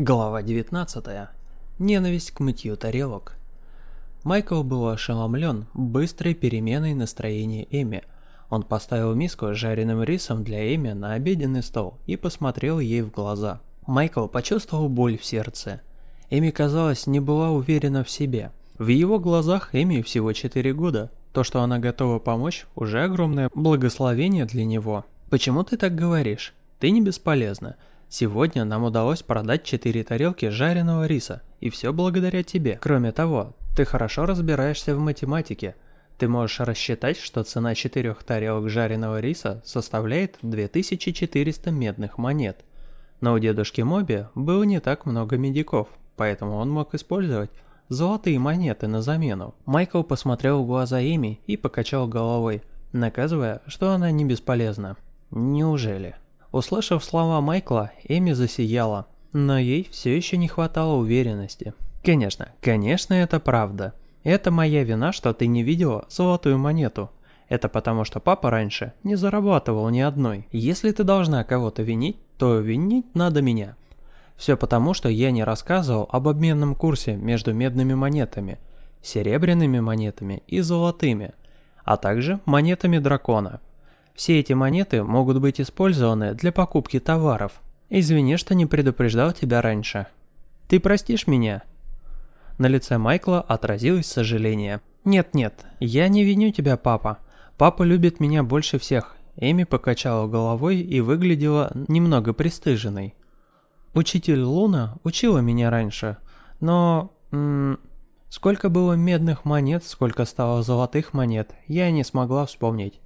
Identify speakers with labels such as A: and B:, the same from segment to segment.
A: Глава 19. Ненависть к мытью тарелок. Майкл был ошеломлен быстрой переменой настроения Эми. Он поставил миску с жареным рисом для Эми на обеденный стол и посмотрел ей в глаза. Майкл почувствовал боль в сердце. Эми, казалось, не была уверена в себе. В его глазах Эми всего 4 года. То, что она готова помочь, уже огромное благословение для него. «Почему ты так говоришь? Ты не бесполезна. Сегодня нам удалось продать 4 тарелки жареного риса, и все благодаря тебе. Кроме того, ты хорошо разбираешься в математике. Ты можешь рассчитать, что цена 4 тарелок жареного риса составляет 2400 медных монет. Но у дедушки Моби было не так много медиков, поэтому он мог использовать золотые монеты на замену. Майкл посмотрел в глаза Эми и покачал головой, наказывая, что она не бесполезна. Неужели? Услышав слова Майкла, Эми засияла, но ей все еще не хватало уверенности. «Конечно, конечно это правда. Это моя вина, что ты не видела золотую монету. Это потому, что папа раньше не зарабатывал ни одной. Если ты должна кого-то винить, то винить надо меня. Все потому, что я не рассказывал об обменном курсе между медными монетами, серебряными монетами и золотыми, а также монетами дракона. Все эти монеты могут быть использованы для покупки товаров. Извини, что не предупреждал тебя раньше. Ты простишь меня?» На лице Майкла отразилось сожаление. «Нет-нет, я не виню тебя, папа. Папа любит меня больше всех». Эми покачала головой и выглядела немного пристыженной. «Учитель Луна учила меня раньше, но... М -м, сколько было медных монет, сколько стало золотых монет, я не смогла вспомнить.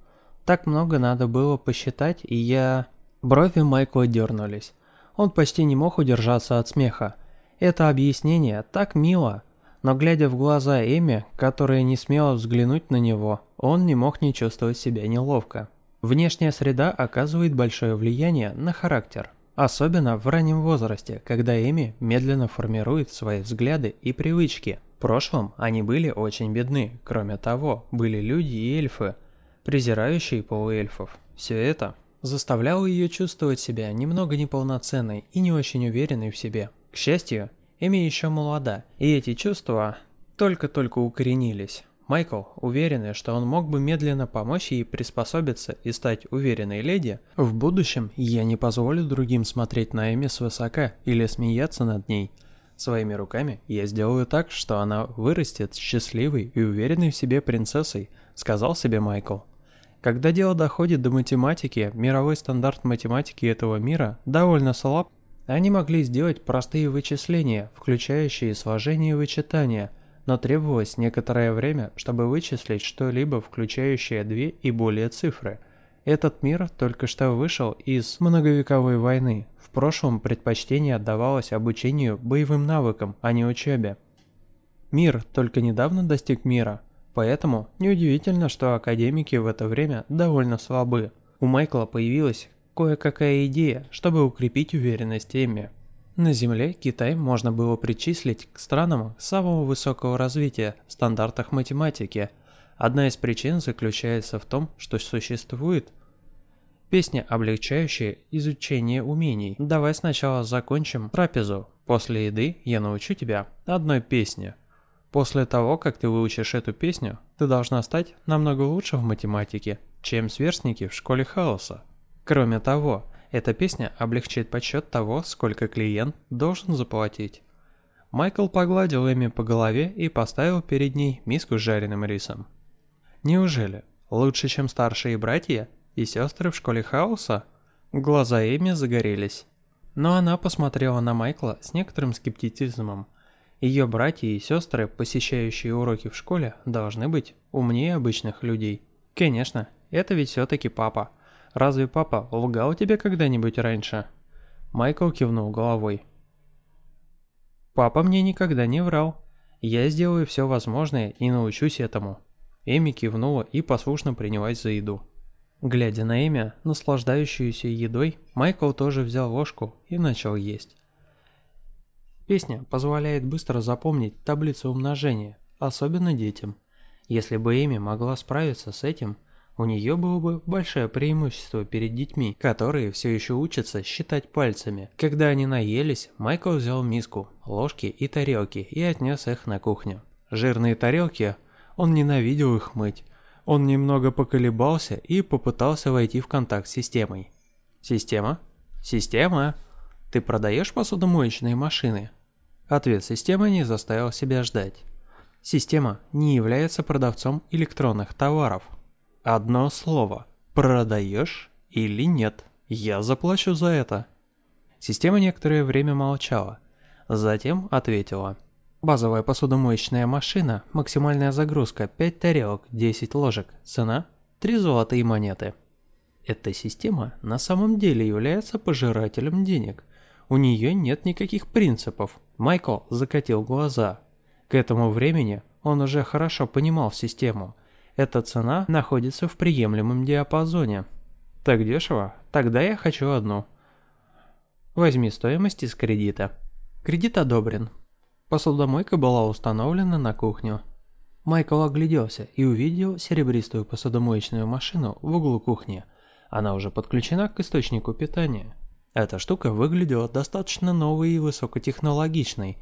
A: Так много надо было посчитать, и я... Брови Майкла дернулись. Он почти не мог удержаться от смеха. Это объяснение так мило, но глядя в глаза Эми, которая не смела взглянуть на него, он не мог не чувствовать себя неловко. Внешняя среда оказывает большое влияние на характер. Особенно в раннем возрасте, когда Эми медленно формирует свои взгляды и привычки. В прошлом они были очень бедны. Кроме того, были люди и эльфы, презирающей полуэльфов. Все это заставляло ее чувствовать себя немного неполноценной и не очень уверенной в себе. К счастью, Эми еще молода, и эти чувства только-только укоренились. Майкл, уверенный, что он мог бы медленно помочь ей приспособиться и стать уверенной леди, в будущем я не позволю другим смотреть на Эми свысока или смеяться над ней. Своими руками я сделаю так, что она вырастет счастливой и уверенной в себе принцессой, сказал себе Майкл. Когда дело доходит до математики, мировой стандарт математики этого мира довольно слаб. Они могли сделать простые вычисления, включающие сложение и вычитание, но требовалось некоторое время, чтобы вычислить что-либо, включающее две и более цифры. Этот мир только что вышел из многовековой войны. В прошлом предпочтение отдавалось обучению боевым навыкам, а не учебе. Мир только недавно достиг мира – Поэтому неудивительно, что академики в это время довольно слабы. У Майкла появилась кое-какая идея, чтобы укрепить уверенность Эмми. На Земле Китай можно было причислить к странам самого высокого развития в стандартах математики. Одна из причин заключается в том, что существует песня, облегчающая изучение умений. Давай сначала закончим трапезу. После еды я научу тебя одной песне. После того, как ты выучишь эту песню, ты должна стать намного лучше в математике, чем сверстники в школе хаоса. Кроме того, эта песня облегчит подсчет того, сколько клиент должен заплатить. Майкл погладил Эми по голове и поставил перед ней миску с жареным рисом. Неужели? Лучше, чем старшие братья и сестры в школе хаоса? Глаза Эми загорелись. Но она посмотрела на Майкла с некоторым скептицизмом. Ее братья и сестры, посещающие уроки в школе, должны быть умнее обычных людей. Конечно, это ведь все-таки папа. Разве папа лгал тебе когда-нибудь раньше? Майкл кивнул головой. Папа мне никогда не врал. Я сделаю все возможное и научусь этому. Эми кивнула и послушно принялась за еду. Глядя на Эми, наслаждающуюся едой, Майкл тоже взял ложку и начал есть. Песня позволяет быстро запомнить таблицу умножения, особенно детям. Если бы Эми могла справиться с этим, у нее было бы большое преимущество перед детьми, которые все еще учатся считать пальцами. Когда они наелись, Майкл взял миску, ложки и тарелки и отнес их на кухню. Жирные тарелки, он ненавидел их мыть. Он немного поколебался и попытался войти в контакт с системой. «Система? Система? Ты продаешь посудомоечные машины?» Ответ системы не заставил себя ждать. Система не является продавцом электронных товаров. Одно слово. Продаешь или нет? Я заплачу за это. Система некоторое время молчала. Затем ответила. Базовая посудомоечная машина, максимальная загрузка 5 тарелок, 10 ложек, цена 3 золотые монеты. Эта система на самом деле является пожирателем денег. У нее нет никаких принципов. Майкл закатил глаза. К этому времени он уже хорошо понимал систему – эта цена находится в приемлемом диапазоне. Так дешево? Тогда я хочу одну. Возьми стоимость из кредита. Кредит одобрен. Посудомойка была установлена на кухню. Майкл огляделся и увидел серебристую посудомоечную машину в углу кухни. Она уже подключена к источнику питания. Эта штука выглядела достаточно новой и высокотехнологичной.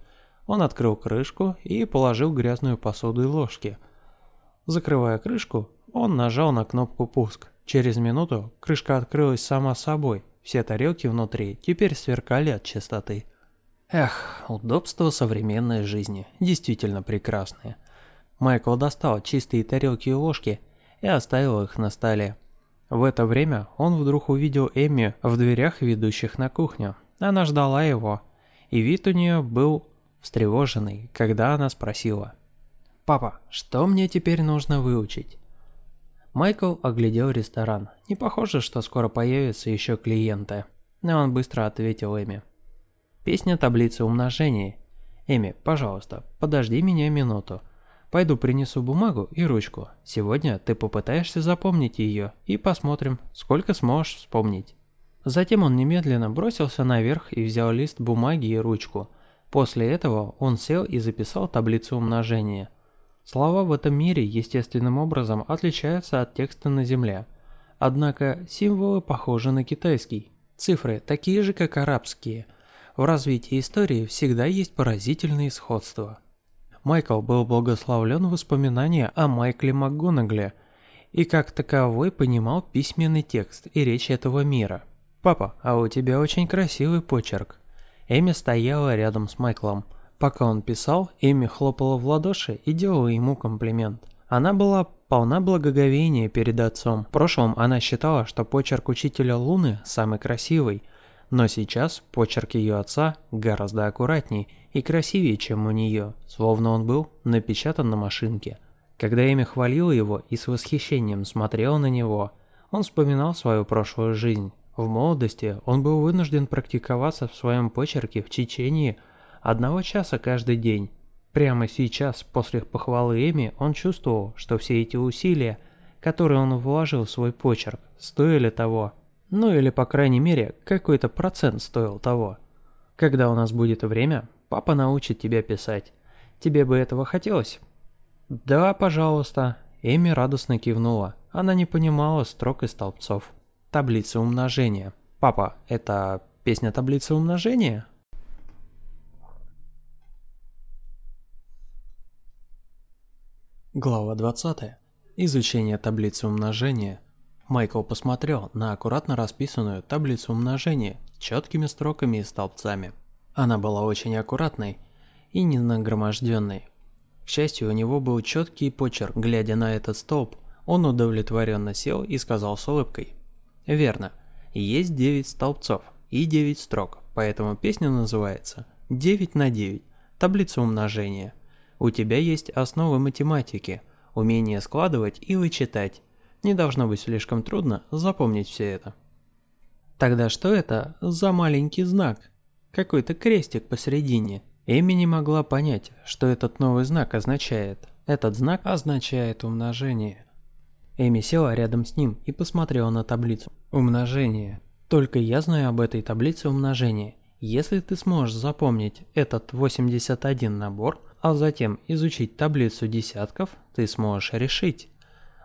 A: Он открыл крышку и положил грязную посуду и ложки – Закрывая крышку, он нажал на кнопку «Пуск». Через минуту крышка открылась сама собой. Все тарелки внутри теперь сверкали от чистоты. Эх, удобство современной жизни. Действительно прекрасное. Майкл достал чистые тарелки и ложки и оставил их на столе. В это время он вдруг увидел Эмми в дверях, ведущих на кухню. Она ждала его, и вид у нее был встревоженный, когда она спросила – «Папа, что мне теперь нужно выучить?» Майкл оглядел ресторан. Не похоже, что скоро появятся еще клиенты. Но он быстро ответил Эми. «Песня таблицы умножения. Эми, пожалуйста, подожди меня минуту. Пойду принесу бумагу и ручку. Сегодня ты попытаешься запомнить ее и посмотрим, сколько сможешь вспомнить». Затем он немедленно бросился наверх и взял лист бумаги и ручку. После этого он сел и записал таблицу умножения – Слова в этом мире естественным образом отличаются от текста на Земле. Однако символы похожи на китайский. Цифры такие же, как арабские. В развитии истории всегда есть поразительные сходства. Майкл был благословлен воспоминания о Майкле МакГонагле и как таковой понимал письменный текст и речь этого мира. «Папа, а у тебя очень красивый почерк». Эми стояла рядом с Майклом – Пока он писал, Эми хлопала в ладоши и делала ему комплимент. Она была полна благоговения перед отцом. В прошлом она считала, что почерк учителя Луны самый красивый, но сейчас почерк ее отца гораздо аккуратней и красивее, чем у нее, словно он был напечатан на машинке. Когда Эми хвалила его и с восхищением смотрела на него, он вспоминал свою прошлую жизнь. В молодости он был вынужден практиковаться в своем почерке в Чечении – одного часа каждый день. Прямо сейчас, после похвалы Эми, он чувствовал, что все эти усилия, которые он вложил в свой почерк, стоили того. Ну или, по крайней мере, какой-то процент стоил того. Когда у нас будет время, папа научит тебя писать. Тебе бы этого хотелось? Да, пожалуйста. Эми радостно кивнула. Она не понимала строк и столбцов. Таблица умножения. Папа, это песня таблицы умножения? Глава 20. Изучение таблицы умножения. Майкл посмотрел на аккуратно расписанную таблицу умножения четкими строками и столбцами. Она была очень аккуратной и не нагроможденной. К счастью, у него был четкий почерк. Глядя на этот столб, он удовлетворенно сел и сказал с улыбкой. «Верно. Есть 9 столбцов и 9 строк, поэтому песня называется «9 на 9. Таблица умножения». У тебя есть основы математики, умение складывать и вычитать. Не должно быть слишком трудно запомнить все это. Тогда что это за маленький знак? Какой-то крестик посередине. Эми не могла понять, что этот новый знак означает. Этот знак означает умножение. Эми села рядом с ним и посмотрела на таблицу. Умножение. Только я знаю об этой таблице умножения. Если ты сможешь запомнить этот 81 набор, а затем изучить таблицу десятков, ты сможешь решить.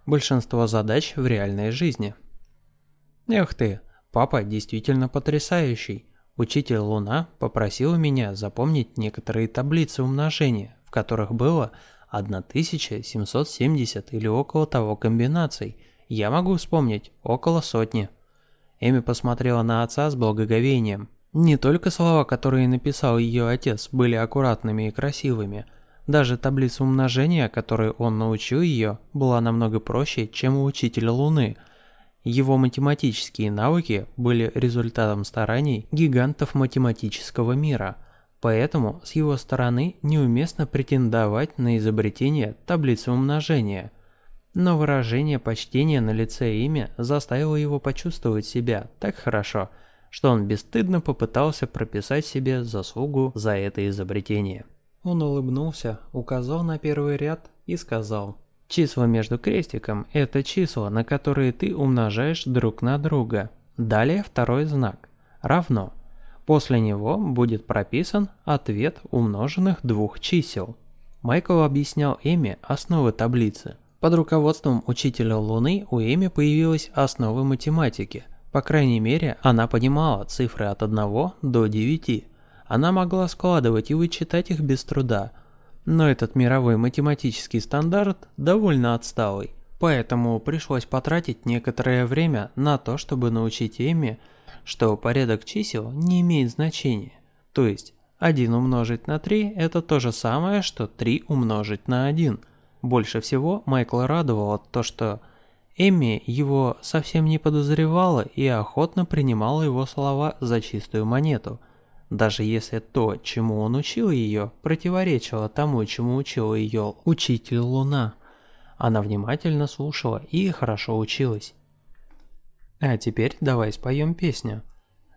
A: Большинство задач в реальной жизни. Эх ты, папа действительно потрясающий. Учитель Луна попросил меня запомнить некоторые таблицы умножения, в которых было 1770 или около того комбинаций. Я могу вспомнить около сотни. Эми посмотрела на отца с благоговением. Не только слова, которые написал ее отец, были аккуратными и красивыми. Даже таблица умножения, которой он научил ее, была намного проще, чем у учителя Луны – его математические навыки были результатом стараний гигантов математического мира, поэтому с его стороны неуместно претендовать на изобретение таблицы умножения. Но выражение почтения на лице имя заставило его почувствовать себя так хорошо, что он бесстыдно попытался прописать себе заслугу за это изобретение. Он улыбнулся, указал на первый ряд и сказал – Числа между крестиком – это числа, на которые ты умножаешь друг на друга. Далее второй знак – равно. После него будет прописан ответ умноженных двух чисел. Майкл объяснял Эми основы таблицы. Под руководством учителя Луны у Эми появилась основа математики. По крайней мере, она понимала цифры от 1 до 9. Она могла складывать и вычитать их без труда – но этот мировой математический стандарт довольно отсталый, поэтому пришлось потратить некоторое время на то, чтобы научить Эми, что порядок чисел не имеет значения. То есть 1 умножить на 3 это то же самое, что 3 умножить на 1. Больше всего Майкла радовало то, что Эми его совсем не подозревала и охотно принимала его слова за чистую монету – даже если то, чему он учил ее, противоречило тому, чему учил ее учитель Луна. Она внимательно слушала и хорошо училась. А теперь давай споем песню.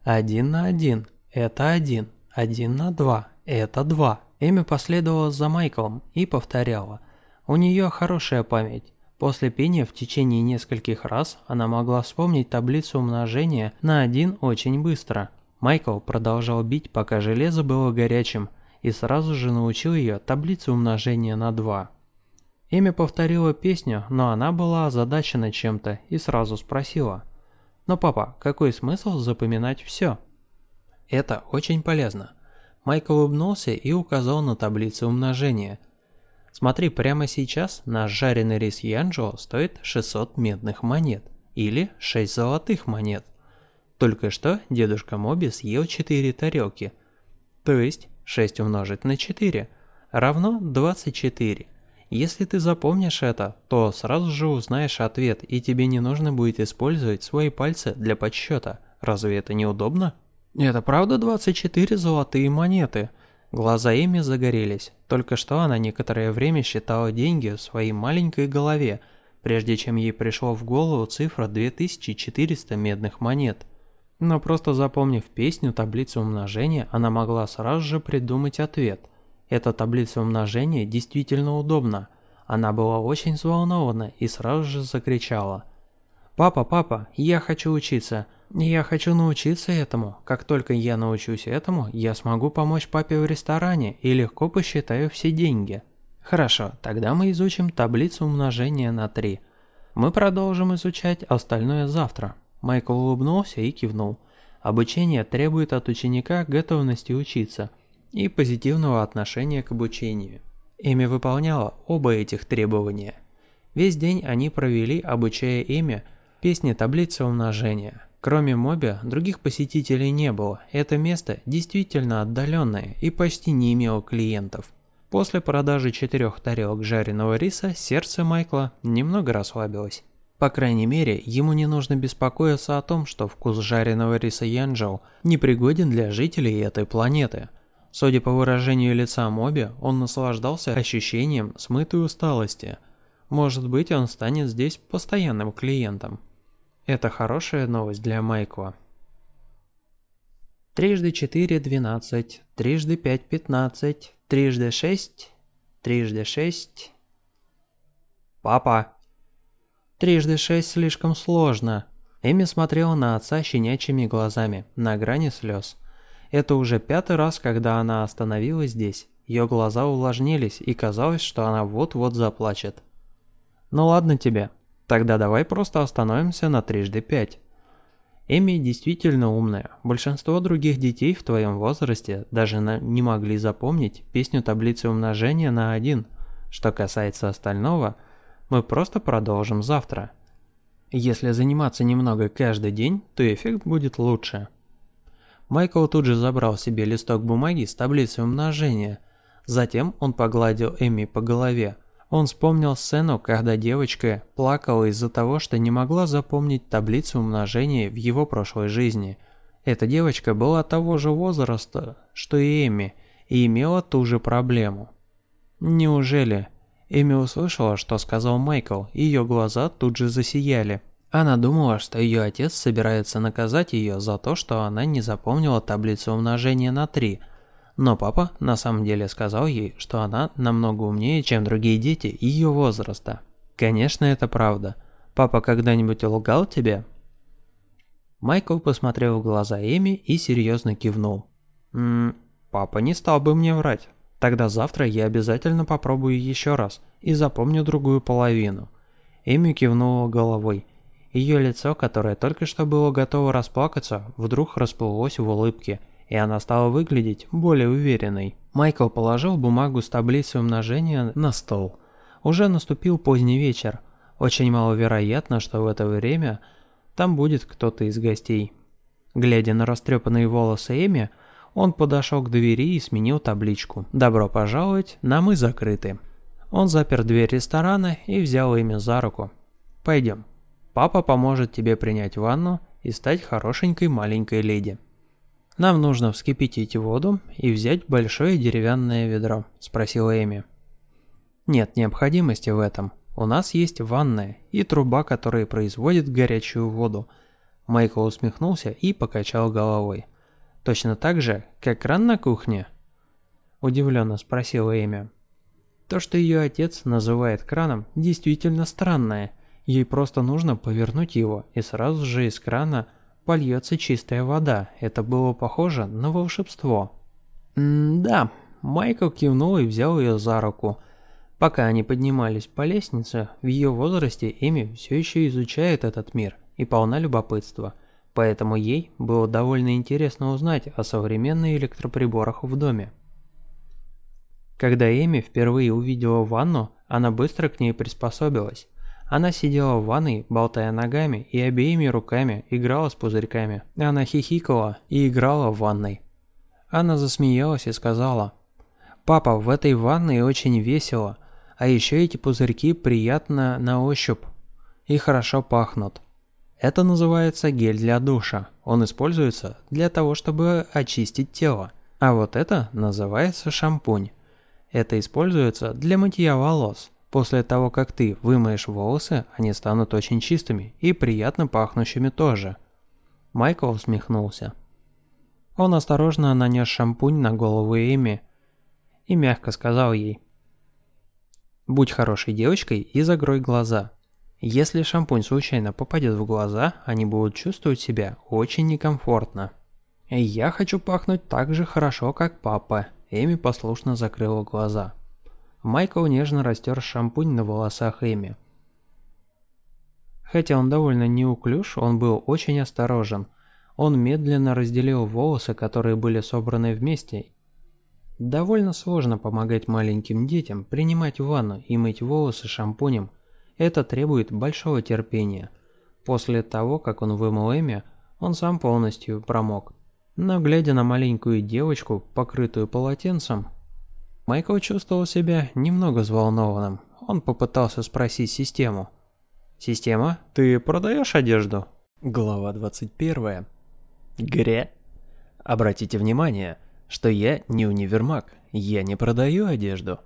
A: Один на один – это один, один на два – это два. Эми последовала за Майклом и повторяла. У нее хорошая память. После пения в течение нескольких раз она могла вспомнить таблицу умножения на один очень быстро – Майкл продолжал бить, пока железо было горячим, и сразу же научил ее таблице умножения на 2. Эми повторила песню, но она была озадачена чем-то и сразу спросила. «Но папа, какой смысл запоминать все?» «Это очень полезно». Майкл улыбнулся и указал на таблицу умножения. «Смотри, прямо сейчас наш жареный рис Янджо стоит 600 медных монет, или 6 золотых монет. Только что дедушка Моби съел 4 тарелки. То есть 6 умножить на 4 равно 24. Если ты запомнишь это, то сразу же узнаешь ответ, и тебе не нужно будет использовать свои пальцы для подсчета. Разве это не удобно? Это правда 24 золотые монеты? Глаза Эми загорелись. Только что она некоторое время считала деньги в своей маленькой голове, прежде чем ей пришло в голову цифра 2400 медных монет. Но просто запомнив песню таблицу умножения, она могла сразу же придумать ответ. Эта таблица умножения действительно удобна. Она была очень взволнована и сразу же закричала. «Папа, папа, я хочу учиться. Я хочу научиться этому. Как только я научусь этому, я смогу помочь папе в ресторане и легко посчитаю все деньги». Хорошо, тогда мы изучим таблицу умножения на 3. Мы продолжим изучать остальное завтра. Майкл улыбнулся и кивнул. Обучение требует от ученика готовности учиться и позитивного отношения к обучению. Эми выполняла оба этих требования. Весь день они провели, обучая Эми песни таблицы умножения. Кроме Моби, других посетителей не было. Это место действительно отдаленное и почти не имело клиентов. После продажи четырех тарелок жареного риса сердце Майкла немного расслабилось. По крайней мере, ему не нужно беспокоиться о том, что вкус жареного риса Янчжоу непригоден для жителей этой планеты. Судя по выражению лица Моби, он наслаждался ощущением смытой усталости. Может быть, он станет здесь постоянным клиентом. Это хорошая новость для Майкла. Трижды четыре – двенадцать, трижды пять – пятнадцать, трижды шесть, трижды шесть. «Папа!» Трижды шесть слишком сложно. Эми смотрела на отца щенячьими глазами, на грани слез. Это уже пятый раз, когда она остановилась здесь. Ее глаза увлажнились, и казалось, что она вот-вот заплачет. «Ну ладно тебе. Тогда давай просто остановимся на трижды пять. Эми действительно умная. Большинство других детей в твоем возрасте даже на не могли запомнить песню таблицы умножения на 1. Что касается остального, мы просто продолжим завтра. Если заниматься немного каждый день, то эффект будет лучше. Майкл тут же забрал себе листок бумаги с таблицей умножения. Затем он погладил Эми по голове. Он вспомнил сцену, когда девочка плакала из-за того, что не могла запомнить таблицу умножения в его прошлой жизни. Эта девочка была того же возраста, что и Эми, и имела ту же проблему. Неужели? Эми услышала, что сказал Майкл, и ее глаза тут же засияли. Она думала, что ее отец собирается наказать ее за то, что она не запомнила таблицу умножения на 3. Но папа на самом деле сказал ей, что она намного умнее, чем другие дети ее возраста. Конечно, это правда. Папа когда-нибудь лгал тебе? Майкл посмотрел в глаза Эми и серьезно кивнул. «Ммм, папа не стал бы мне врать. Тогда завтра я обязательно попробую еще раз и запомню другую половину. Эми кивнула головой. Ее лицо, которое только что было готово расплакаться, вдруг расплылось в улыбке, и она стала выглядеть более уверенной. Майкл положил бумагу с таблицей умножения на стол. Уже наступил поздний вечер. Очень маловероятно, что в это время там будет кто-то из гостей. Глядя на растрепанные волосы Эми, он подошел к двери и сменил табличку «Добро пожаловать, нам мы закрыты». Он запер дверь ресторана и взял имя за руку. «Пойдем. Папа поможет тебе принять ванну и стать хорошенькой маленькой леди». «Нам нужно вскипятить воду и взять большое деревянное ведро», – спросила Эми. «Нет необходимости в этом. У нас есть ванная и труба, которая производит горячую воду». Майкл усмехнулся и покачал головой. Точно так же, как кран на кухне? Удивленно спросила Эми. То, что ее отец называет краном, действительно странное. Ей просто нужно повернуть его, и сразу же из крана польется чистая вода. Это было похоже на волшебство. «М-да», Майкл кивнул и взял ее за руку. Пока они поднимались по лестнице, в ее возрасте Эми все еще изучает этот мир и полна любопытства – поэтому ей было довольно интересно узнать о современных электроприборах в доме. Когда Эми впервые увидела ванну, она быстро к ней приспособилась. Она сидела в ванной, болтая ногами, и обеими руками играла с пузырьками. Она хихикала и играла в ванной. Она засмеялась и сказала, «Папа, в этой ванной очень весело, а еще эти пузырьки приятно на ощупь и хорошо пахнут». Это называется гель для душа. Он используется для того, чтобы очистить тело. А вот это называется шампунь. Это используется для мытья волос. После того, как ты вымоешь волосы, они станут очень чистыми и приятно пахнущими тоже. Майкл усмехнулся. Он осторожно нанес шампунь на голову Эми и мягко сказал ей «Будь хорошей девочкой и закрой глаза. Если шампунь случайно попадет в глаза, они будут чувствовать себя очень некомфортно. «Я хочу пахнуть так же хорошо, как папа», Эми послушно закрыла глаза. Майкл нежно растер шампунь на волосах Эми. Хотя он довольно неуклюж, он был очень осторожен. Он медленно разделил волосы, которые были собраны вместе. Довольно сложно помогать маленьким детям принимать ванну и мыть волосы шампунем, это требует большого терпения. После того, как он вымыл Эми, он сам полностью промок. Но глядя на маленькую девочку, покрытую полотенцем, Майкл чувствовал себя немного взволнованным. Он попытался спросить систему. «Система, ты продаешь одежду?» Глава 21. Гре. Обратите внимание, что я не универмаг, я не продаю одежду.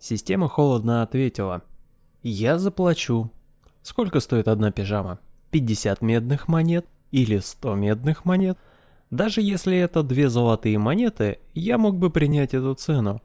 A: Система холодно ответила – я заплачу. Сколько стоит одна пижама? 50 медных монет или 100 медных монет? Даже если это две золотые монеты, я мог бы принять эту цену.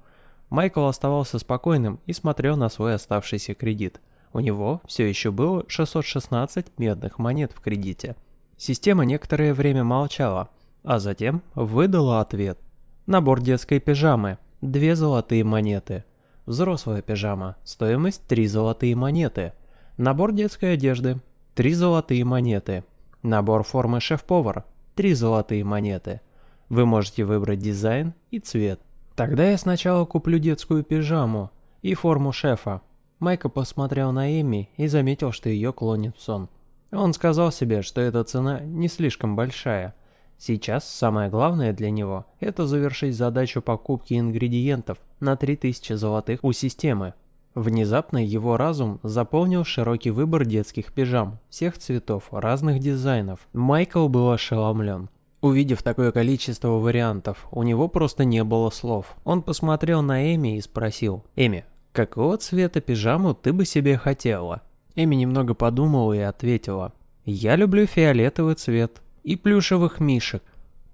A: Майкл оставался спокойным и смотрел на свой оставшийся кредит. У него все еще было 616 медных монет в кредите. Система некоторое время молчала, а затем выдала ответ. Набор детской пижамы. Две золотые монеты. Взрослая пижама. Стоимость 3 золотые монеты. Набор детской одежды – 3 золотые монеты. Набор формы шеф-повар – 3 золотые монеты. Вы можете выбрать дизайн и цвет. Тогда я сначала куплю детскую пижаму и форму шефа. Майка посмотрел на Эми и заметил, что ее клонит в сон. Он сказал себе, что эта цена не слишком большая. Сейчас самое главное для него – это завершить задачу покупки ингредиентов на 3000 золотых у системы. Внезапно его разум заполнил широкий выбор детских пижам, всех цветов, разных дизайнов. Майкл был ошеломлен. Увидев такое количество вариантов, у него просто не было слов. Он посмотрел на Эми и спросил, «Эми, какого цвета пижаму ты бы себе хотела?» Эми немного подумала и ответила, «Я люблю фиолетовый цвет и плюшевых мишек».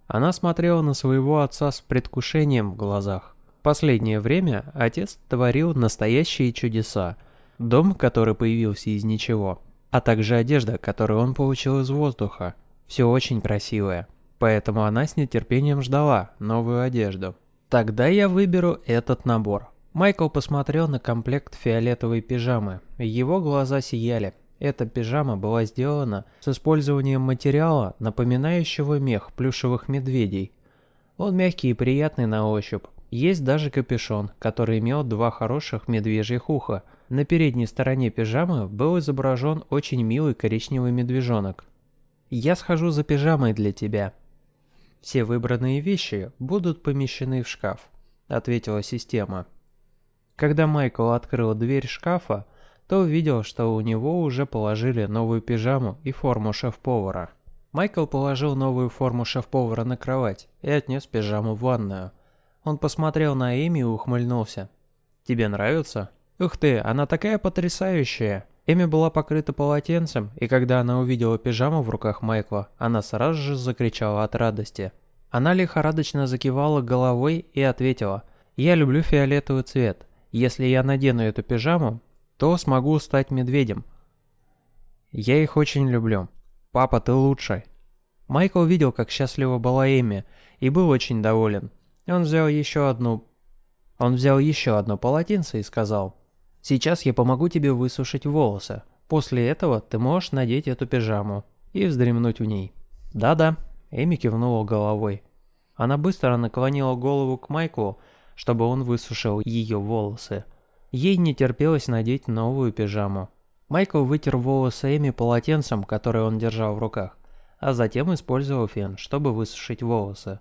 A: Она смотрела на своего отца с предвкушением в глазах. Последнее время отец творил настоящие чудеса. Дом, который появился из ничего, а также одежда, которую он получил из воздуха. Все очень красивое. Поэтому она с нетерпением ждала новую одежду. Тогда я выберу этот набор. Майкл посмотрел на комплект фиолетовой пижамы. Его глаза сияли. Эта пижама была сделана с использованием материала, напоминающего мех плюшевых медведей. Он мягкий и приятный на ощупь. Есть даже капюшон, который имел два хороших медвежьих уха. На передней стороне пижамы был изображен очень милый коричневый медвежонок. «Я схожу за пижамой для тебя». «Все выбранные вещи будут помещены в шкаф», — ответила система. Когда Майкл открыл дверь шкафа, то увидел, что у него уже положили новую пижаму и форму шеф-повара. Майкл положил новую форму шеф-повара на кровать и отнес пижаму в ванную. Он посмотрел на Эми и ухмыльнулся. «Тебе нравится?» «Ух ты, она такая потрясающая!» Эми была покрыта полотенцем, и когда она увидела пижаму в руках Майкла, она сразу же закричала от радости. Она лихорадочно закивала головой и ответила, «Я люблю фиолетовый цвет. Если я надену эту пижаму, то смогу стать медведем». «Я их очень люблю. Папа, ты лучший». Майкл видел, как счастлива была Эми, и был очень доволен. Он взял еще одну... Он взял еще одно полотенце и сказал, «Сейчас я помогу тебе высушить волосы. После этого ты можешь надеть эту пижаму и вздремнуть в ней». «Да-да», — Эми кивнула головой. Она быстро наклонила голову к Майклу, чтобы он высушил ее волосы. Ей не терпелось надеть новую пижаму. Майкл вытер волосы Эми полотенцем, которое он держал в руках, а затем использовал фен, чтобы высушить волосы.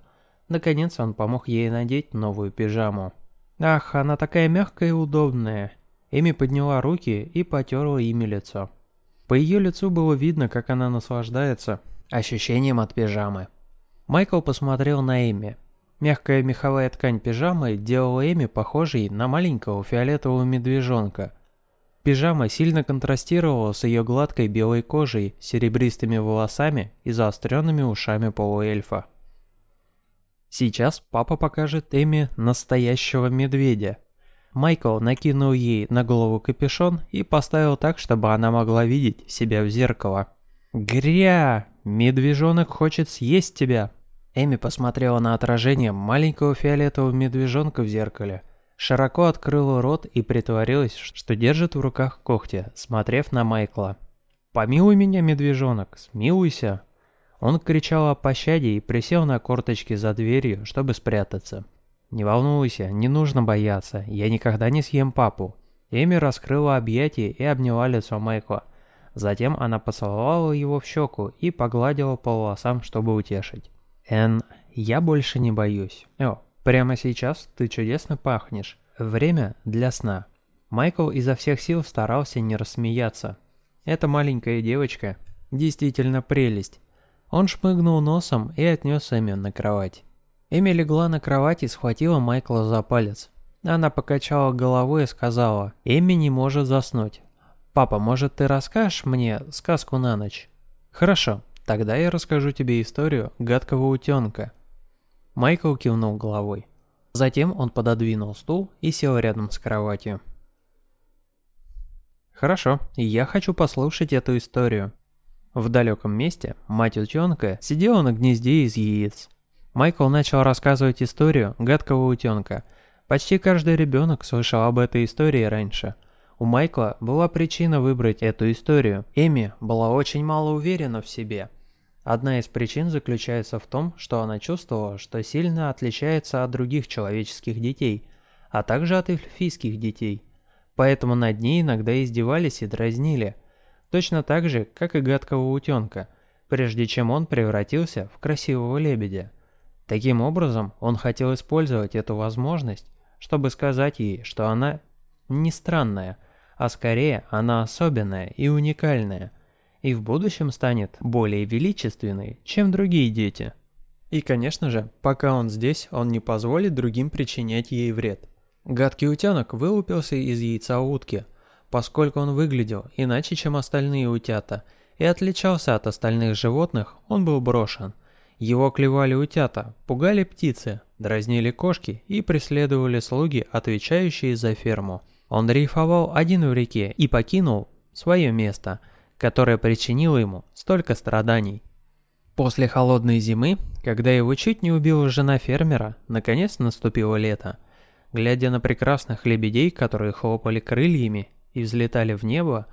A: Наконец он помог ей надеть новую пижаму. Ах, она такая мягкая и удобная. Эми подняла руки и потерла ими лицо. По ее лицу было видно, как она наслаждается ощущением от пижамы. Майкл посмотрел на Эми. Мягкая меховая ткань пижамы делала Эми похожей на маленького фиолетового медвежонка. Пижама сильно контрастировала с ее гладкой белой кожей, серебристыми волосами и заостренными ушами полуэльфа. Сейчас папа покажет Эми настоящего медведя. Майкл накинул ей на голову капюшон и поставил так, чтобы она могла видеть себя в зеркало. «Гря! Медвежонок хочет съесть тебя!» Эми посмотрела на отражение маленького фиолетового медвежонка в зеркале. Широко открыла рот и притворилась, что держит в руках когти, смотрев на Майкла. «Помилуй меня, медвежонок, смилуйся!» Он кричал о пощаде и присел на корточки за дверью, чтобы спрятаться. «Не волнуйся, не нужно бояться, я никогда не съем папу». Эми раскрыла объятия и обняла лицо Майкла. Затем она поцеловала его в щеку и погладила по волосам, чтобы утешить. «Энн, я больше не боюсь. О, прямо сейчас ты чудесно пахнешь. Время для сна». Майкл изо всех сил старался не рассмеяться. Эта маленькая девочка действительно прелесть. Он шмыгнул носом и отнес Эми на кровать. Эми легла на кровать и схватила Майкла за палец. Она покачала головой и сказала, «Эми не может заснуть. Папа, может ты расскажешь мне сказку на ночь?» «Хорошо, тогда я расскажу тебе историю гадкого утенка». Майкл кивнул головой. Затем он пододвинул стул и сел рядом с кроватью. «Хорошо, я хочу послушать эту историю», в далеком месте мать утенка сидела на гнезде из яиц. Майкл начал рассказывать историю гадкого утенка. Почти каждый ребенок слышал об этой истории раньше. У Майкла была причина выбрать эту историю. Эми была очень мало уверена в себе. Одна из причин заключается в том, что она чувствовала, что сильно отличается от других человеческих детей, а также от эльфийских детей. Поэтому над ней иногда издевались и дразнили. Точно так же, как и гадкого утенка, прежде чем он превратился в красивого лебедя. Таким образом, он хотел использовать эту возможность, чтобы сказать ей, что она не странная, а скорее она особенная и уникальная, и в будущем станет более величественной, чем другие дети. И, конечно же, пока он здесь, он не позволит другим причинять ей вред. Гадкий утенок вылупился из яйца утки, поскольку он выглядел иначе, чем остальные утята, и отличался от остальных животных, он был брошен. Его клевали утята, пугали птицы, дразнили кошки и преследовали слуги, отвечающие за ферму. Он дрейфовал один в реке и покинул свое место, которое причинило ему столько страданий. После холодной зимы, когда его чуть не убила жена фермера, наконец наступило лето. Глядя на прекрасных лебедей, которые хлопали крыльями и взлетали в небо,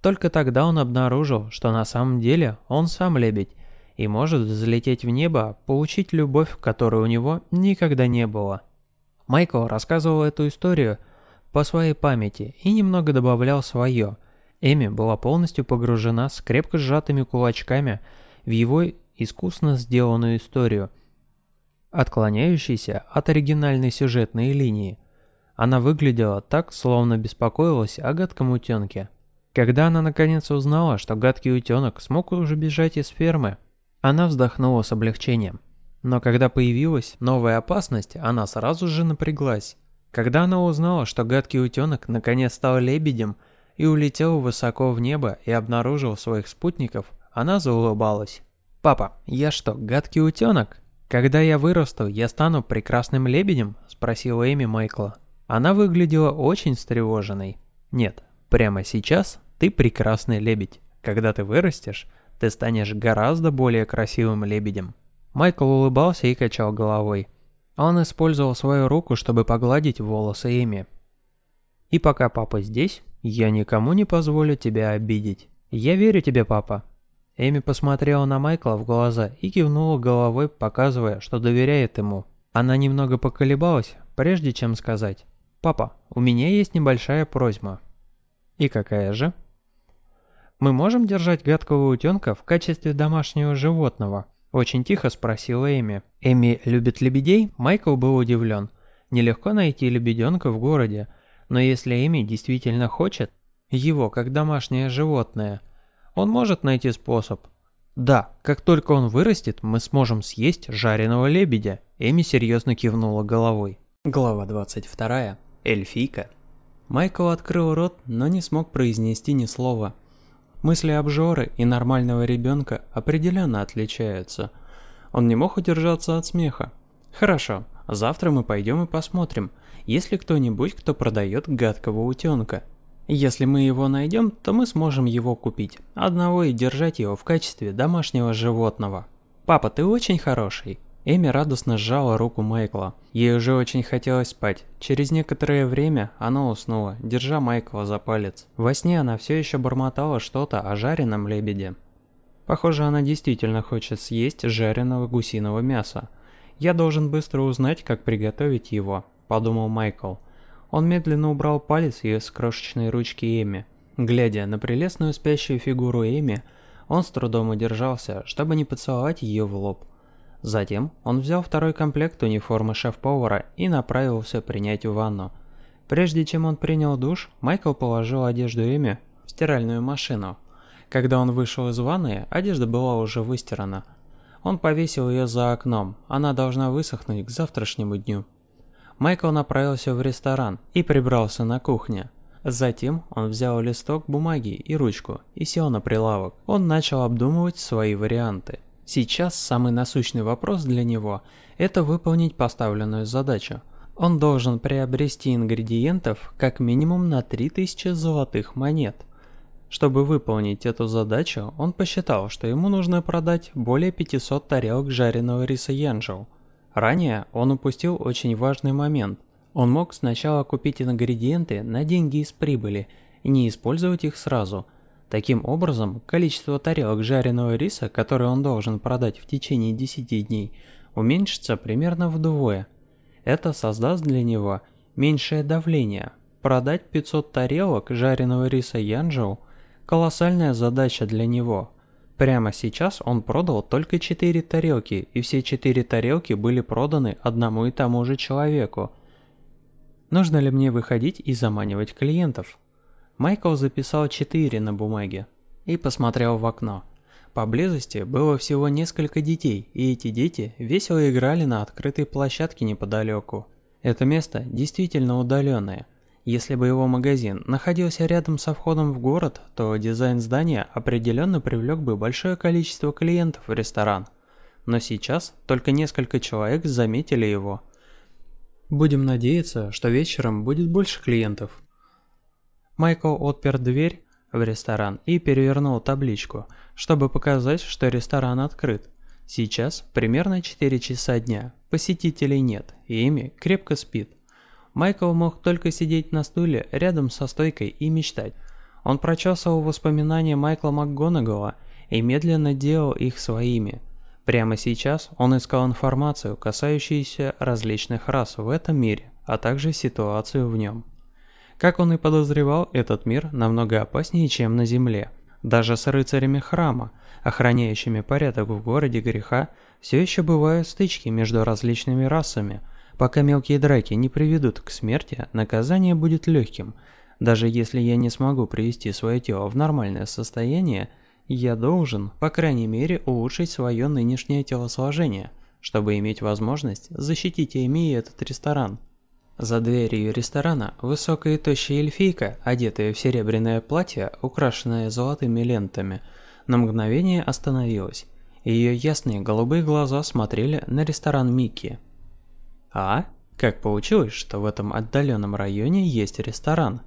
A: только тогда он обнаружил, что на самом деле он сам лебедь и может взлететь в небо, получить любовь, которой у него никогда не было. Майкл рассказывал эту историю по своей памяти и немного добавлял свое. Эми была полностью погружена с крепко сжатыми кулачками в его искусно сделанную историю, отклоняющейся от оригинальной сюжетной линии. Она выглядела так, словно беспокоилась о гадком утенке. Когда она наконец узнала, что гадкий утенок смог уже бежать из фермы, она вздохнула с облегчением. Но когда появилась новая опасность, она сразу же напряглась. Когда она узнала, что гадкий утенок наконец стал лебедем и улетел высоко в небо и обнаружил своих спутников, она заулыбалась. «Папа, я что, гадкий утенок? Когда я вырасту, я стану прекрасным лебедем?» – спросила Эми Майкла. Она выглядела очень встревоженной. «Нет, прямо сейчас ты прекрасный лебедь. Когда ты вырастешь, ты станешь гораздо более красивым лебедем». Майкл улыбался и качал головой. Он использовал свою руку, чтобы погладить волосы Эми. «И пока папа здесь, я никому не позволю тебя обидеть. Я верю тебе, папа». Эми посмотрела на Майкла в глаза и кивнула головой, показывая, что доверяет ему. Она немного поколебалась, прежде чем сказать. «Папа, у меня есть небольшая просьба». «И какая же?» «Мы можем держать гадкого утенка в качестве домашнего животного?» Очень тихо спросила Эми. Эми любит лебедей? Майкл был удивлен. Нелегко найти лебеденка в городе, но если Эми действительно хочет его как домашнее животное, он может найти способ. Да, как только он вырастет, мы сможем съесть жареного лебедя. Эми серьезно кивнула головой. Глава 22. Эльфийка. Майкл открыл рот, но не смог произнести ни слова. Мысли обжоры и нормального ребенка определенно отличаются. Он не мог удержаться от смеха. Хорошо, завтра мы пойдем и посмотрим, есть ли кто-нибудь, кто продает гадкого утенка. Если мы его найдем, то мы сможем его купить, одного и держать его в качестве домашнего животного. Папа, ты очень хороший. Эми радостно сжала руку Майкла. Ей уже очень хотелось спать. Через некоторое время она уснула, держа Майкла за палец. Во сне она все еще бормотала что-то о жареном лебеде. Похоже, она действительно хочет съесть жареного гусиного мяса. «Я должен быстро узнать, как приготовить его», – подумал Майкл. Он медленно убрал палец из крошечной ручки Эми. Глядя на прелестную спящую фигуру Эми, он с трудом удержался, чтобы не поцеловать ее в лоб. Затем он взял второй комплект униформы шеф-повара и направился принять ванну. Прежде чем он принял душ, Майкл положил одежду Эми в стиральную машину. Когда он вышел из ванны, одежда была уже выстирана. Он повесил ее за окном, она должна высохнуть к завтрашнему дню. Майкл направился в ресторан и прибрался на кухне. Затем он взял листок бумаги и ручку и сел на прилавок. Он начал обдумывать свои варианты. Сейчас самый насущный вопрос для него – это выполнить поставленную задачу. Он должен приобрести ингредиентов как минимум на 3000 золотых монет. Чтобы выполнить эту задачу, он посчитал, что ему нужно продать более 500 тарелок жареного риса янжел. Ранее он упустил очень важный момент. Он мог сначала купить ингредиенты на деньги из прибыли и не использовать их сразу. Таким образом, количество тарелок жареного риса, которые он должен продать в течение 10 дней, уменьшится примерно вдвое. Это создаст для него меньшее давление. Продать 500 тарелок жареного риса Янжоу – колоссальная задача для него. Прямо сейчас он продал только 4 тарелки, и все 4 тарелки были проданы одному и тому же человеку – Нужно ли мне выходить и заманивать клиентов? Майкл записал 4 на бумаге и посмотрел в окно. Поблизости было всего несколько детей, и эти дети весело играли на открытой площадке неподалеку. Это место действительно удаленное. Если бы его магазин находился рядом со входом в город, то дизайн здания определенно привлек бы большое количество клиентов в ресторан. Но сейчас только несколько человек заметили его – Будем надеяться, что вечером будет больше клиентов. Майкл отпер дверь в ресторан и перевернул табличку, чтобы показать, что ресторан открыт. Сейчас примерно 4 часа дня, посетителей нет, и Эми крепко спит. Майкл мог только сидеть на стуле рядом со стойкой и мечтать. Он прочесывал воспоминания Майкла МакГонагала и медленно делал их своими – Прямо сейчас он искал информацию, касающуюся различных рас в этом мире, а также ситуацию в нем. Как он и подозревал, этот мир намного опаснее, чем на Земле. Даже с рыцарями храма, охраняющими порядок в городе греха, все еще бывают стычки между различными расами. Пока мелкие драки не приведут к смерти, наказание будет легким. Даже если я не смогу привести свое тело в нормальное состояние – я должен, по крайней мере, улучшить свое нынешнее телосложение, чтобы иметь возможность защитить Эми и этот ресторан. За дверью ресторана высокая и тощая эльфийка, одетая в серебряное платье, украшенное золотыми лентами, на мгновение остановилась. Ее ясные голубые глаза смотрели на ресторан Микки. «А? Как получилось, что в этом отдаленном районе есть ресторан?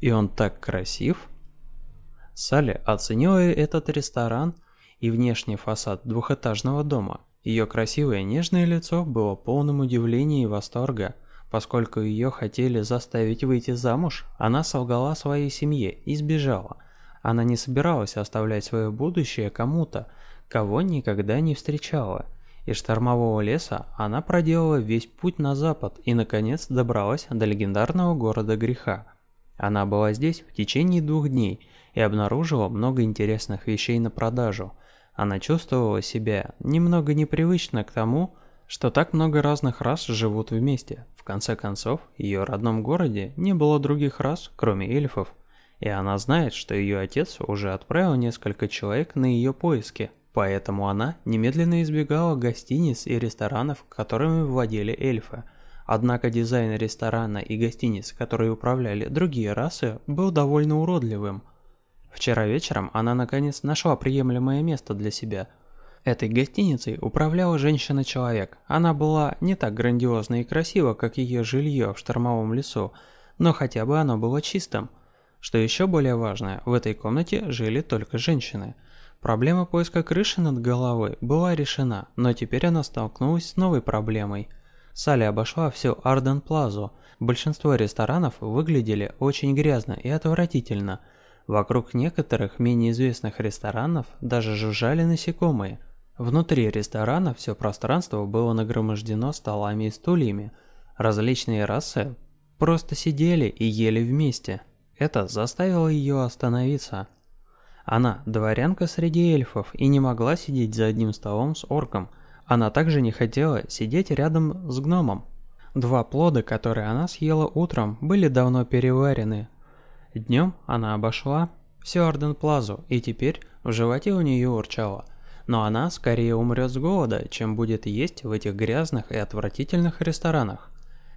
A: И он так красив?» Салли оценила этот ресторан и внешний фасад двухэтажного дома. Ее красивое нежное лицо было полным удивления и восторга. Поскольку ее хотели заставить выйти замуж, она солгала своей семье и сбежала. Она не собиралась оставлять свое будущее кому-то, кого никогда не встречала. Из штормового леса она проделала весь путь на запад и наконец добралась до легендарного города греха. Она была здесь в течение двух дней и обнаружила много интересных вещей на продажу. Она чувствовала себя немного непривычно к тому, что так много разных рас живут вместе. В конце концов, в ее родном городе не было других рас, кроме эльфов. И она знает, что ее отец уже отправил несколько человек на ее поиски. Поэтому она немедленно избегала гостиниц и ресторанов, которыми владели эльфы – Однако дизайн ресторана и гостиниц, которые управляли другие расы, был довольно уродливым. Вчера вечером она наконец нашла приемлемое место для себя. Этой гостиницей управляла женщина-человек. Она была не так грандиозна и красива, как ее жилье в штормовом лесу, но хотя бы оно было чистым. Что еще более важное, в этой комнате жили только женщины. Проблема поиска крыши над головой была решена, но теперь она столкнулась с новой проблемой – Салли обошла всю Арден Плазу. Большинство ресторанов выглядели очень грязно и отвратительно. Вокруг некоторых менее известных ресторанов даже жужжали насекомые. Внутри ресторана все пространство было нагромождено столами и стульями. Различные расы просто сидели и ели вместе. Это заставило ее остановиться. Она дворянка среди эльфов и не могла сидеть за одним столом с орком – она также не хотела сидеть рядом с гномом. Два плода, которые она съела утром, были давно переварены. Днем она обошла всю Арден Плазу, и теперь в животе у нее урчало. Но она скорее умрет с голода, чем будет есть в этих грязных и отвратительных ресторанах.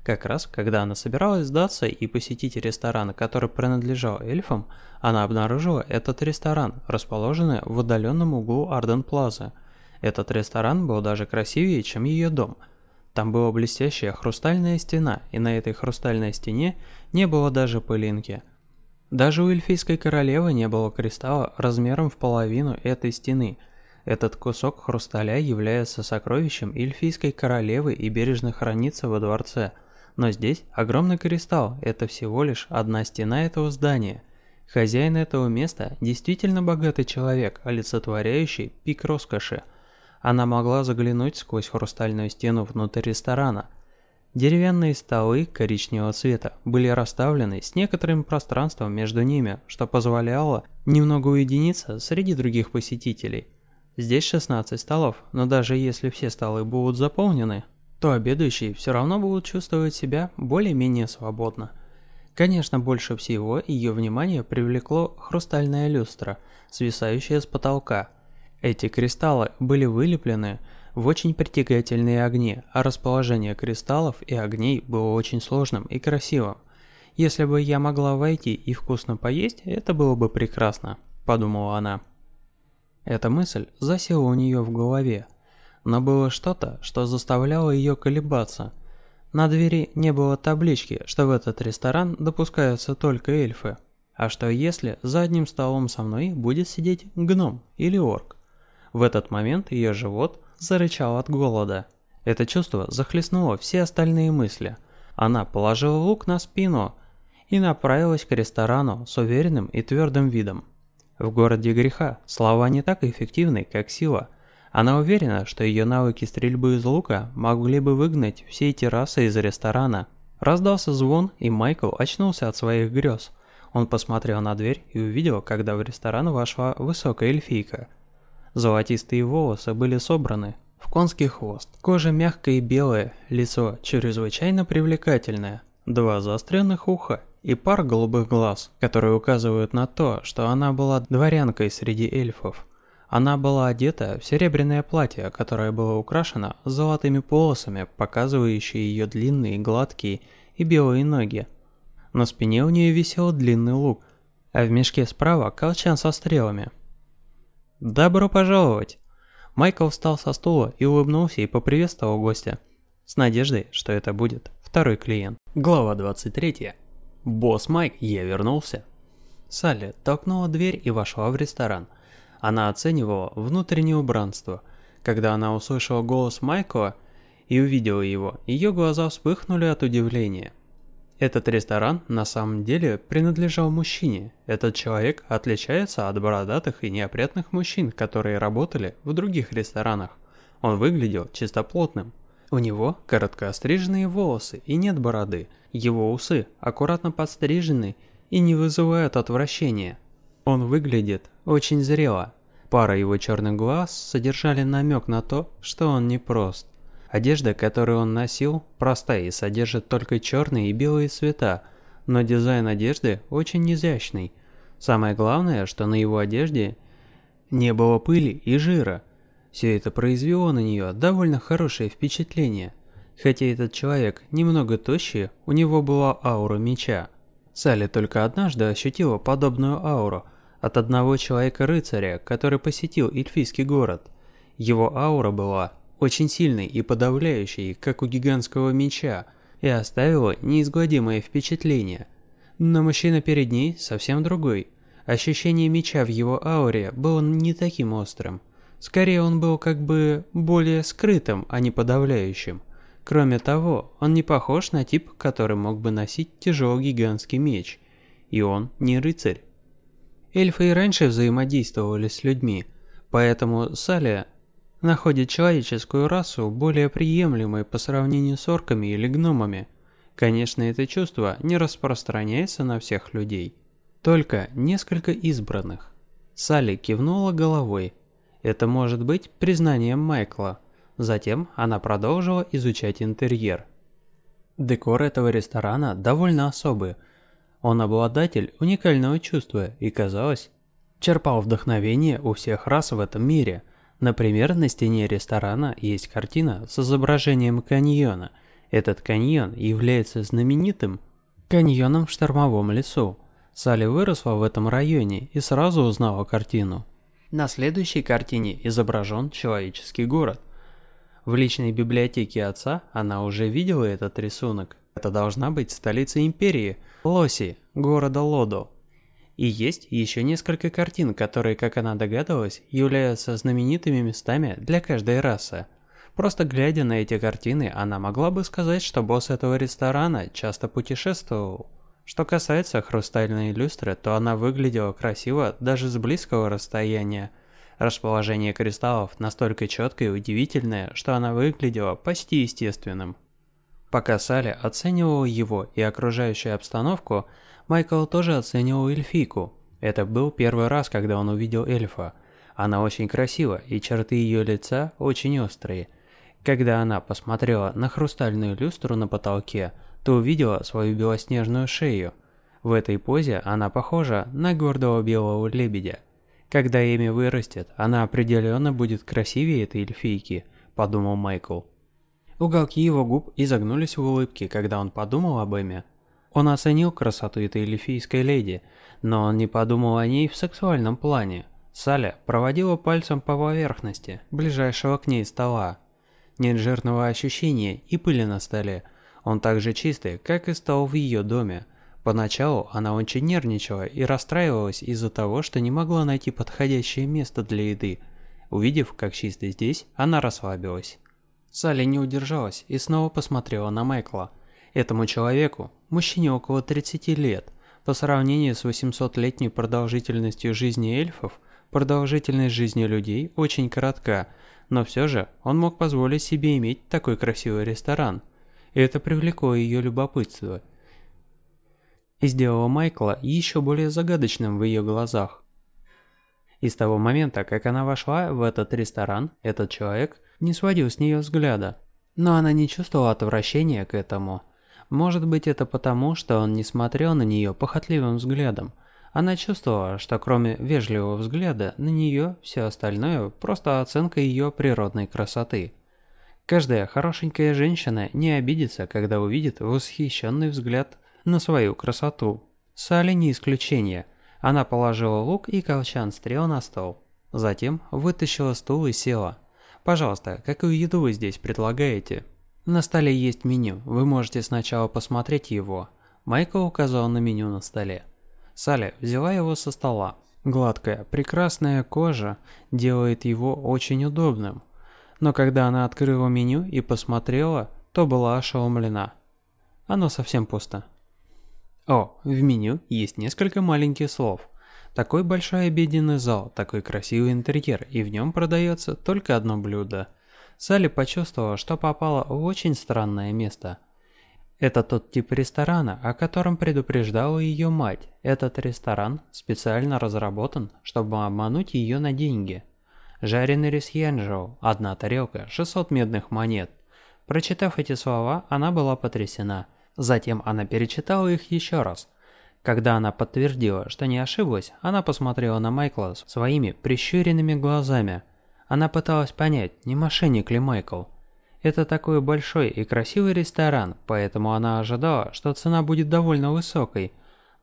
A: Как раз, когда она собиралась сдаться и посетить ресторан, который принадлежал эльфам, она обнаружила этот ресторан, расположенный в отдаленном углу Арден Плазы – этот ресторан был даже красивее, чем ее дом. Там была блестящая хрустальная стена, и на этой хрустальной стене не было даже пылинки. Даже у эльфийской королевы не было кристалла размером в половину этой стены. Этот кусок хрусталя является сокровищем эльфийской королевы и бережно хранится во дворце. Но здесь огромный кристалл – это всего лишь одна стена этого здания. Хозяин этого места действительно богатый человек, олицетворяющий пик роскоши. Она могла заглянуть сквозь хрустальную стену внутрь ресторана. Деревянные столы коричневого цвета были расставлены с некоторым пространством между ними, что позволяло немного уединиться среди других посетителей. Здесь 16 столов, но даже если все столы будут заполнены, то обедающие все равно будут чувствовать себя более-менее свободно. Конечно, больше всего ее внимание привлекло хрустальная люстра, свисающая с потолка. Эти кристаллы были вылеплены в очень притягательные огни, а расположение кристаллов и огней было очень сложным и красивым. Если бы я могла войти и вкусно поесть, это было бы прекрасно, подумала она. Эта мысль засела у нее в голове, но было что-то, что заставляло ее колебаться. На двери не было таблички, что в этот ресторан допускаются только эльфы. А что если за одним столом со мной будет сидеть гном или орк? В этот момент ее живот зарычал от голода. Это чувство захлестнуло все остальные мысли. Она положила лук на спину и направилась к ресторану с уверенным и твердым видом. В городе греха слова не так эффективны, как сила. Она уверена, что ее навыки стрельбы из лука могли бы выгнать все эти расы из ресторана. Раздался звон, и Майкл очнулся от своих грез. Он посмотрел на дверь и увидел, когда в ресторан вошла высокая эльфийка. Золотистые волосы были собраны в конский хвост. Кожа мягкая и белая, лицо чрезвычайно привлекательное. Два заостренных уха и пар голубых глаз, которые указывают на то, что она была дворянкой среди эльфов. Она была одета в серебряное платье, которое было украшено золотыми полосами, показывающие ее длинные, гладкие и белые ноги. На спине у нее висел длинный лук, а в мешке справа колчан со стрелами. «Добро пожаловать!» Майкл встал со стула и улыбнулся и поприветствовал гостя, с надеждой, что это будет второй клиент. Глава 23. «Босс Майк, я вернулся». Салли толкнула дверь и вошла в ресторан. Она оценивала внутреннее убранство. Когда она услышала голос Майкла и увидела его, ее глаза вспыхнули от удивления. Этот ресторан на самом деле принадлежал мужчине. Этот человек отличается от бородатых и неопрятных мужчин, которые работали в других ресторанах. Он выглядел чистоплотным. У него коротко остриженные волосы и нет бороды – его усы аккуратно подстрижены и не вызывают отвращения. Он выглядит очень зрело. Пара его черных глаз содержали намек на то, что он непрост. Одежда, которую он носил, простая и содержит только черные и белые цвета, но дизайн одежды очень изящный. Самое главное, что на его одежде не было пыли и жира. Все это произвело на нее довольно хорошее впечатление – Хотя этот человек немного тощий, у него была аура меча. Салли только однажды ощутила подобную ауру от одного человека-рыцаря, который посетил эльфийский город. Его аура была очень сильной и подавляющей, как у гигантского меча, и оставила неизгладимое впечатление. Но мужчина перед ней совсем другой. Ощущение меча в его ауре было не таким острым. Скорее он был как бы более скрытым, а не подавляющим. Кроме того, он не похож на тип, который мог бы носить тяжелый гигантский меч. И он не рыцарь. Эльфы и раньше взаимодействовали с людьми, поэтому Салия находит человеческую расу более приемлемой по сравнению с орками или гномами. Конечно, это чувство не распространяется на всех людей, только несколько избранных. Салли кивнула головой. Это может быть признанием Майкла. Затем она продолжила изучать интерьер. Декор этого ресторана довольно особый. Он обладатель уникального чувства и, казалось, черпал вдохновение у всех рас в этом мире. Например, на стене ресторана есть картина с изображением каньона. Этот каньон является знаменитым каньоном в штормовом лесу. Салли выросла в этом районе и сразу узнала картину. На следующей картине изображен человеческий город – в личной библиотеке отца она уже видела этот рисунок. Это должна быть столица империи, Лоси, города Лодо. И есть еще несколько картин, которые, как она догадалась, являются знаменитыми местами для каждой расы. Просто глядя на эти картины, она могла бы сказать, что босс этого ресторана часто путешествовал. Что касается хрустальной люстры, то она выглядела красиво даже с близкого расстояния. Расположение кристаллов настолько четкое и удивительное, что она выглядела почти естественным. Пока Салли оценивала его и окружающую обстановку, Майкл тоже оценивал эльфийку. Это был первый раз, когда он увидел эльфа. Она очень красива, и черты ее лица очень острые. Когда она посмотрела на хрустальную люстру на потолке, то увидела свою белоснежную шею. В этой позе она похожа на гордого белого лебедя. Когда Эми вырастет, она определенно будет красивее этой эльфийки, подумал Майкл. Уголки его губ изогнулись в улыбке, когда он подумал об Эми. Он оценил красоту этой эльфийской леди, но он не подумал о ней в сексуальном плане. Саля проводила пальцем по поверхности ближайшего к ней стола. Нет жирного ощущения и пыли на столе. Он так же чистый, как и стол в ее доме. Поначалу она очень нервничала и расстраивалась из-за того, что не могла найти подходящее место для еды. Увидев, как чисто здесь, она расслабилась. Салли не удержалась и снова посмотрела на Майкла. Этому человеку, мужчине около 30 лет, по сравнению с 800-летней продолжительностью жизни эльфов, продолжительность жизни людей очень коротка, но все же он мог позволить себе иметь такой красивый ресторан. И это привлекло ее любопытство – и сделала Майкла еще более загадочным в ее глазах. И с того момента, как она вошла в этот ресторан, этот человек не сводил с нее взгляда. Но она не чувствовала отвращения к этому. Может быть это потому, что он не смотрел на нее похотливым взглядом. Она чувствовала, что кроме вежливого взгляда на нее, все остальное просто оценка ее природной красоты. Каждая хорошенькая женщина не обидится, когда увидит восхищенный взгляд на свою красоту. Салли не исключение. Она положила лук и колчан стрел на стол. Затем вытащила стул и села. «Пожалуйста, какую еду вы здесь предлагаете?» «На столе есть меню, вы можете сначала посмотреть его». Майкл указал на меню на столе. Салли взяла его со стола. Гладкая, прекрасная кожа делает его очень удобным. Но когда она открыла меню и посмотрела, то была ошеломлена. Оно совсем пусто. О, в меню есть несколько маленьких слов. Такой большой обеденный зал, такой красивый интерьер, и в нем продается только одно блюдо. Салли почувствовала, что попала в очень странное место. Это тот тип ресторана, о котором предупреждала ее мать. Этот ресторан специально разработан, чтобы обмануть ее на деньги. Жареный рис Янжоу, одна тарелка, 600 медных монет. Прочитав эти слова, она была потрясена – Затем она перечитала их еще раз. Когда она подтвердила, что не ошиблась, она посмотрела на Майкла своими прищуренными глазами. Она пыталась понять, не мошенник ли Майкл. Это такой большой и красивый ресторан, поэтому она ожидала, что цена будет довольно высокой.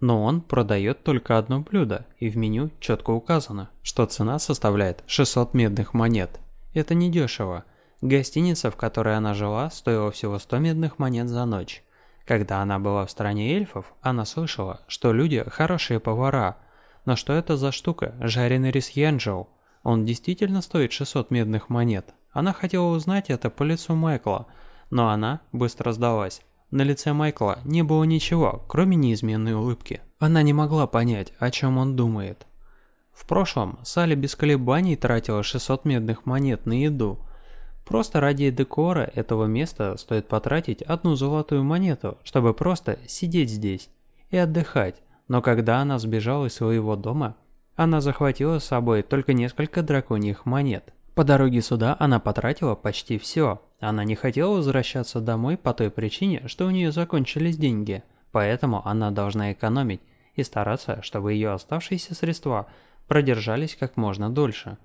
A: Но он продает только одно блюдо, и в меню четко указано, что цена составляет 600 медных монет. Это недешево. Гостиница, в которой она жила, стоила всего 100 медных монет за ночь. Когда она была в стране эльфов, она слышала, что люди хорошие повара. Но что это за штука, жареный рис Янджоу? Он действительно стоит 600 медных монет. Она хотела узнать это по лицу Майкла, но она быстро сдалась. На лице Майкла не было ничего, кроме неизменной улыбки. Она не могла понять, о чем он думает. В прошлом Салли без колебаний тратила 600 медных монет на еду – Просто ради декора этого места стоит потратить одну золотую монету, чтобы просто сидеть здесь и отдыхать. Но когда она сбежала из своего дома, она захватила с собой только несколько драконьих монет. По дороге сюда она потратила почти все. Она не хотела возвращаться домой по той причине, что у нее закончились деньги. Поэтому она должна экономить и стараться, чтобы ее оставшиеся средства продержались как можно дольше.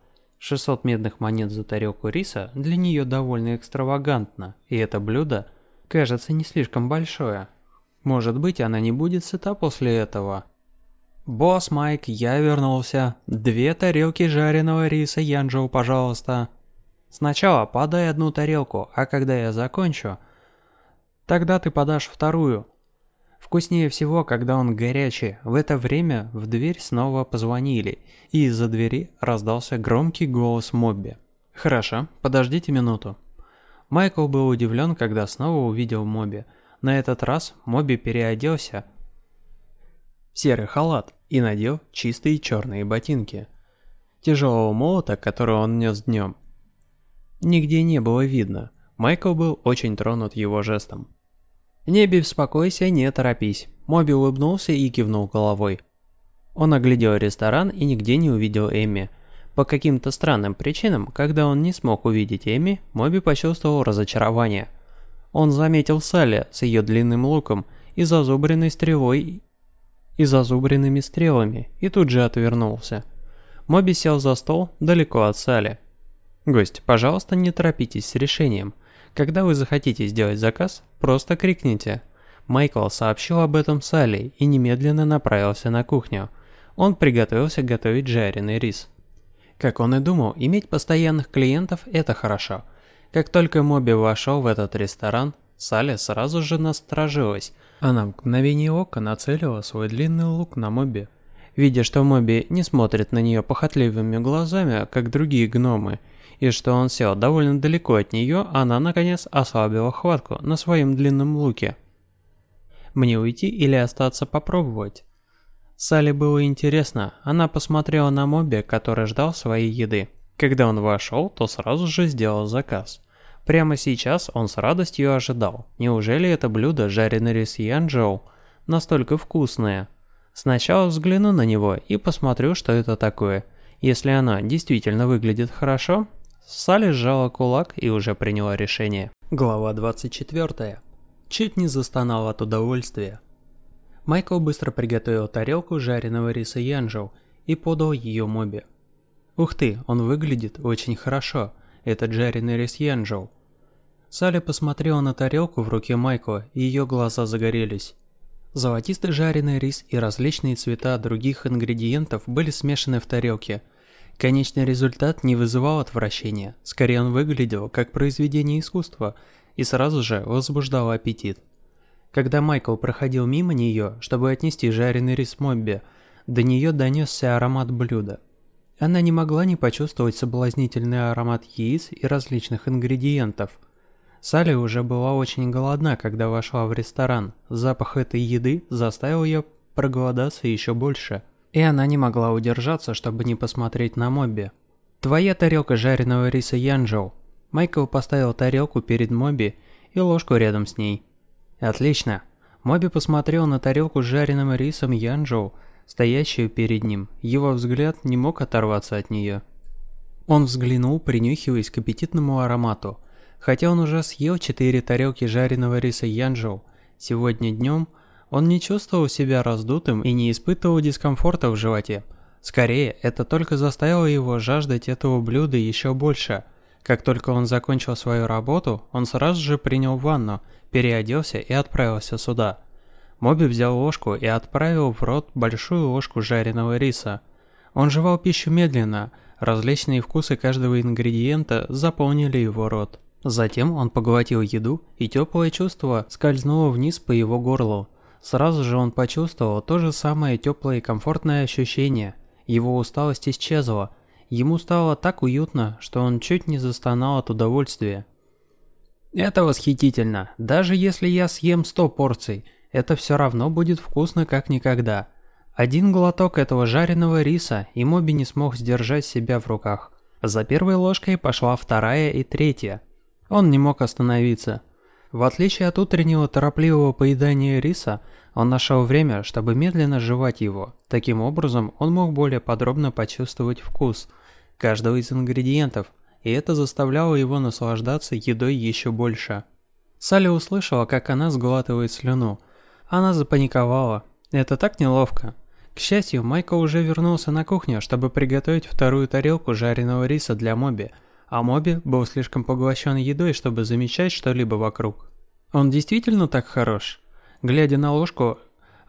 A: 600 медных монет за тарелку риса для нее довольно экстравагантно, и это блюдо кажется не слишком большое. Может быть, она не будет сыта после этого. «Босс Майк, я вернулся. Две тарелки жареного риса Янджоу, пожалуйста. Сначала подай одну тарелку, а когда я закончу, тогда ты подашь вторую. Вкуснее всего, когда он горячий. В это время в дверь снова позвонили, и из-за двери раздался громкий голос Мобби. «Хорошо, подождите минуту». Майкл был удивлен, когда снова увидел Моби. На этот раз Моби переоделся в серый халат и надел чистые черные ботинки. Тяжелого молота, который он нес днем, нигде не было видно. Майкл был очень тронут его жестом. «Не беспокойся, не торопись». Моби улыбнулся и кивнул головой. Он оглядел ресторан и нигде не увидел Эми. По каким-то странным причинам, когда он не смог увидеть Эми, Моби почувствовал разочарование. Он заметил Салли с ее длинным луком и зазубренной стрелой и зазубренными стрелами и тут же отвернулся. Моби сел за стол далеко от Салли. «Гость, пожалуйста, не торопитесь с решением. Когда вы захотите сделать заказ, просто крикните». Майкл сообщил об этом Салли и немедленно направился на кухню. Он приготовился готовить жареный рис. Как он и думал, иметь постоянных клиентов – это хорошо. Как только Моби вошел в этот ресторан, Салли сразу же насторожилась. Она в мгновение ока нацелила свой длинный лук на Моби. Видя, что Моби не смотрит на нее похотливыми глазами, как другие гномы, и что он сел довольно далеко от нее, она наконец ослабила хватку на своем длинном луке. Мне уйти или остаться попробовать? Салли было интересно, она посмотрела на Моби, который ждал своей еды. Когда он вошел, то сразу же сделал заказ. Прямо сейчас он с радостью ожидал. Неужели это блюдо жареный рис Янчжоу настолько вкусное? Сначала взгляну на него и посмотрю, что это такое. Если оно действительно выглядит хорошо, Салли сжала кулак и уже приняла решение. Глава 24. Чуть не застонал от удовольствия. Майкл быстро приготовил тарелку жареного риса янжоу и подал ее Моби. Ух ты, он выглядит очень хорошо, этот жареный рис янжоу. Салли посмотрела на тарелку в руке Майкла, и ее глаза загорелись. Золотистый жареный рис и различные цвета других ингредиентов были смешаны в тарелке. Конечный результат не вызывал отвращения, скорее он выглядел как произведение искусства и сразу же возбуждал аппетит. Когда Майкл проходил мимо нее, чтобы отнести жареный рис Мобби, до нее донесся аромат блюда. Она не могла не почувствовать соблазнительный аромат яиц и различных ингредиентов. Салли уже была очень голодна, когда вошла в ресторан. Запах этой еды заставил ее проголодаться еще больше. И она не могла удержаться, чтобы не посмотреть на Мобби. «Твоя тарелка жареного риса Янжоу». Майкл поставил тарелку перед Мобби и ложку рядом с ней. Отлично. Моби посмотрел на тарелку с жареным рисом Янчжоу, стоящую перед ним. Его взгляд не мог оторваться от нее. Он взглянул, принюхиваясь к аппетитному аромату. Хотя он уже съел четыре тарелки жареного риса Янчжоу, сегодня днем он не чувствовал себя раздутым и не испытывал дискомфорта в животе. Скорее, это только заставило его жаждать этого блюда еще больше. Как только он закончил свою работу, он сразу же принял ванну – переоделся и отправился сюда. Моби взял ложку и отправил в рот большую ложку жареного риса. Он жевал пищу медленно, различные вкусы каждого ингредиента заполнили его рот. Затем он поглотил еду, и теплое чувство скользнуло вниз по его горлу. Сразу же он почувствовал то же самое теплое и комфортное ощущение. Его усталость исчезла. Ему стало так уютно, что он чуть не застонал от удовольствия. Это восхитительно. Даже если я съем 100 порций, это все равно будет вкусно как никогда. Один глоток этого жареного риса, и Моби не смог сдержать себя в руках. За первой ложкой пошла вторая и третья. Он не мог остановиться. В отличие от утреннего торопливого поедания риса, он нашел время, чтобы медленно жевать его. Таким образом, он мог более подробно почувствовать вкус каждого из ингредиентов – и это заставляло его наслаждаться едой еще больше. Салли услышала, как она сглатывает слюну. Она запаниковала. Это так неловко. К счастью, Майкл уже вернулся на кухню, чтобы приготовить вторую тарелку жареного риса для Моби, а Моби был слишком поглощен едой, чтобы замечать что-либо вокруг. Он действительно так хорош? Глядя на ложку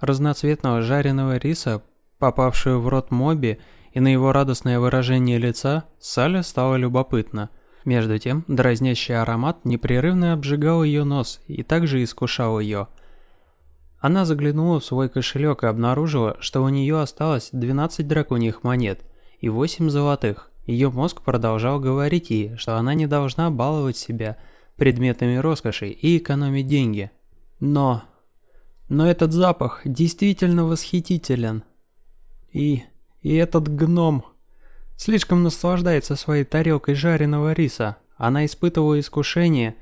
A: разноцветного жареного риса, попавшую в рот Моби, и на его радостное выражение лица Салли стало любопытно. Между тем, дразнящий аромат непрерывно обжигал ее нос и также искушал ее. Она заглянула в свой кошелек и обнаружила, что у нее осталось 12 драконьих монет и 8 золотых. Ее мозг продолжал говорить ей, что она не должна баловать себя предметами роскоши и экономить деньги. Но... Но этот запах действительно восхитителен. И... и этот гном... Слишком наслаждается своей тарелкой жареного риса. Она испытывала искушение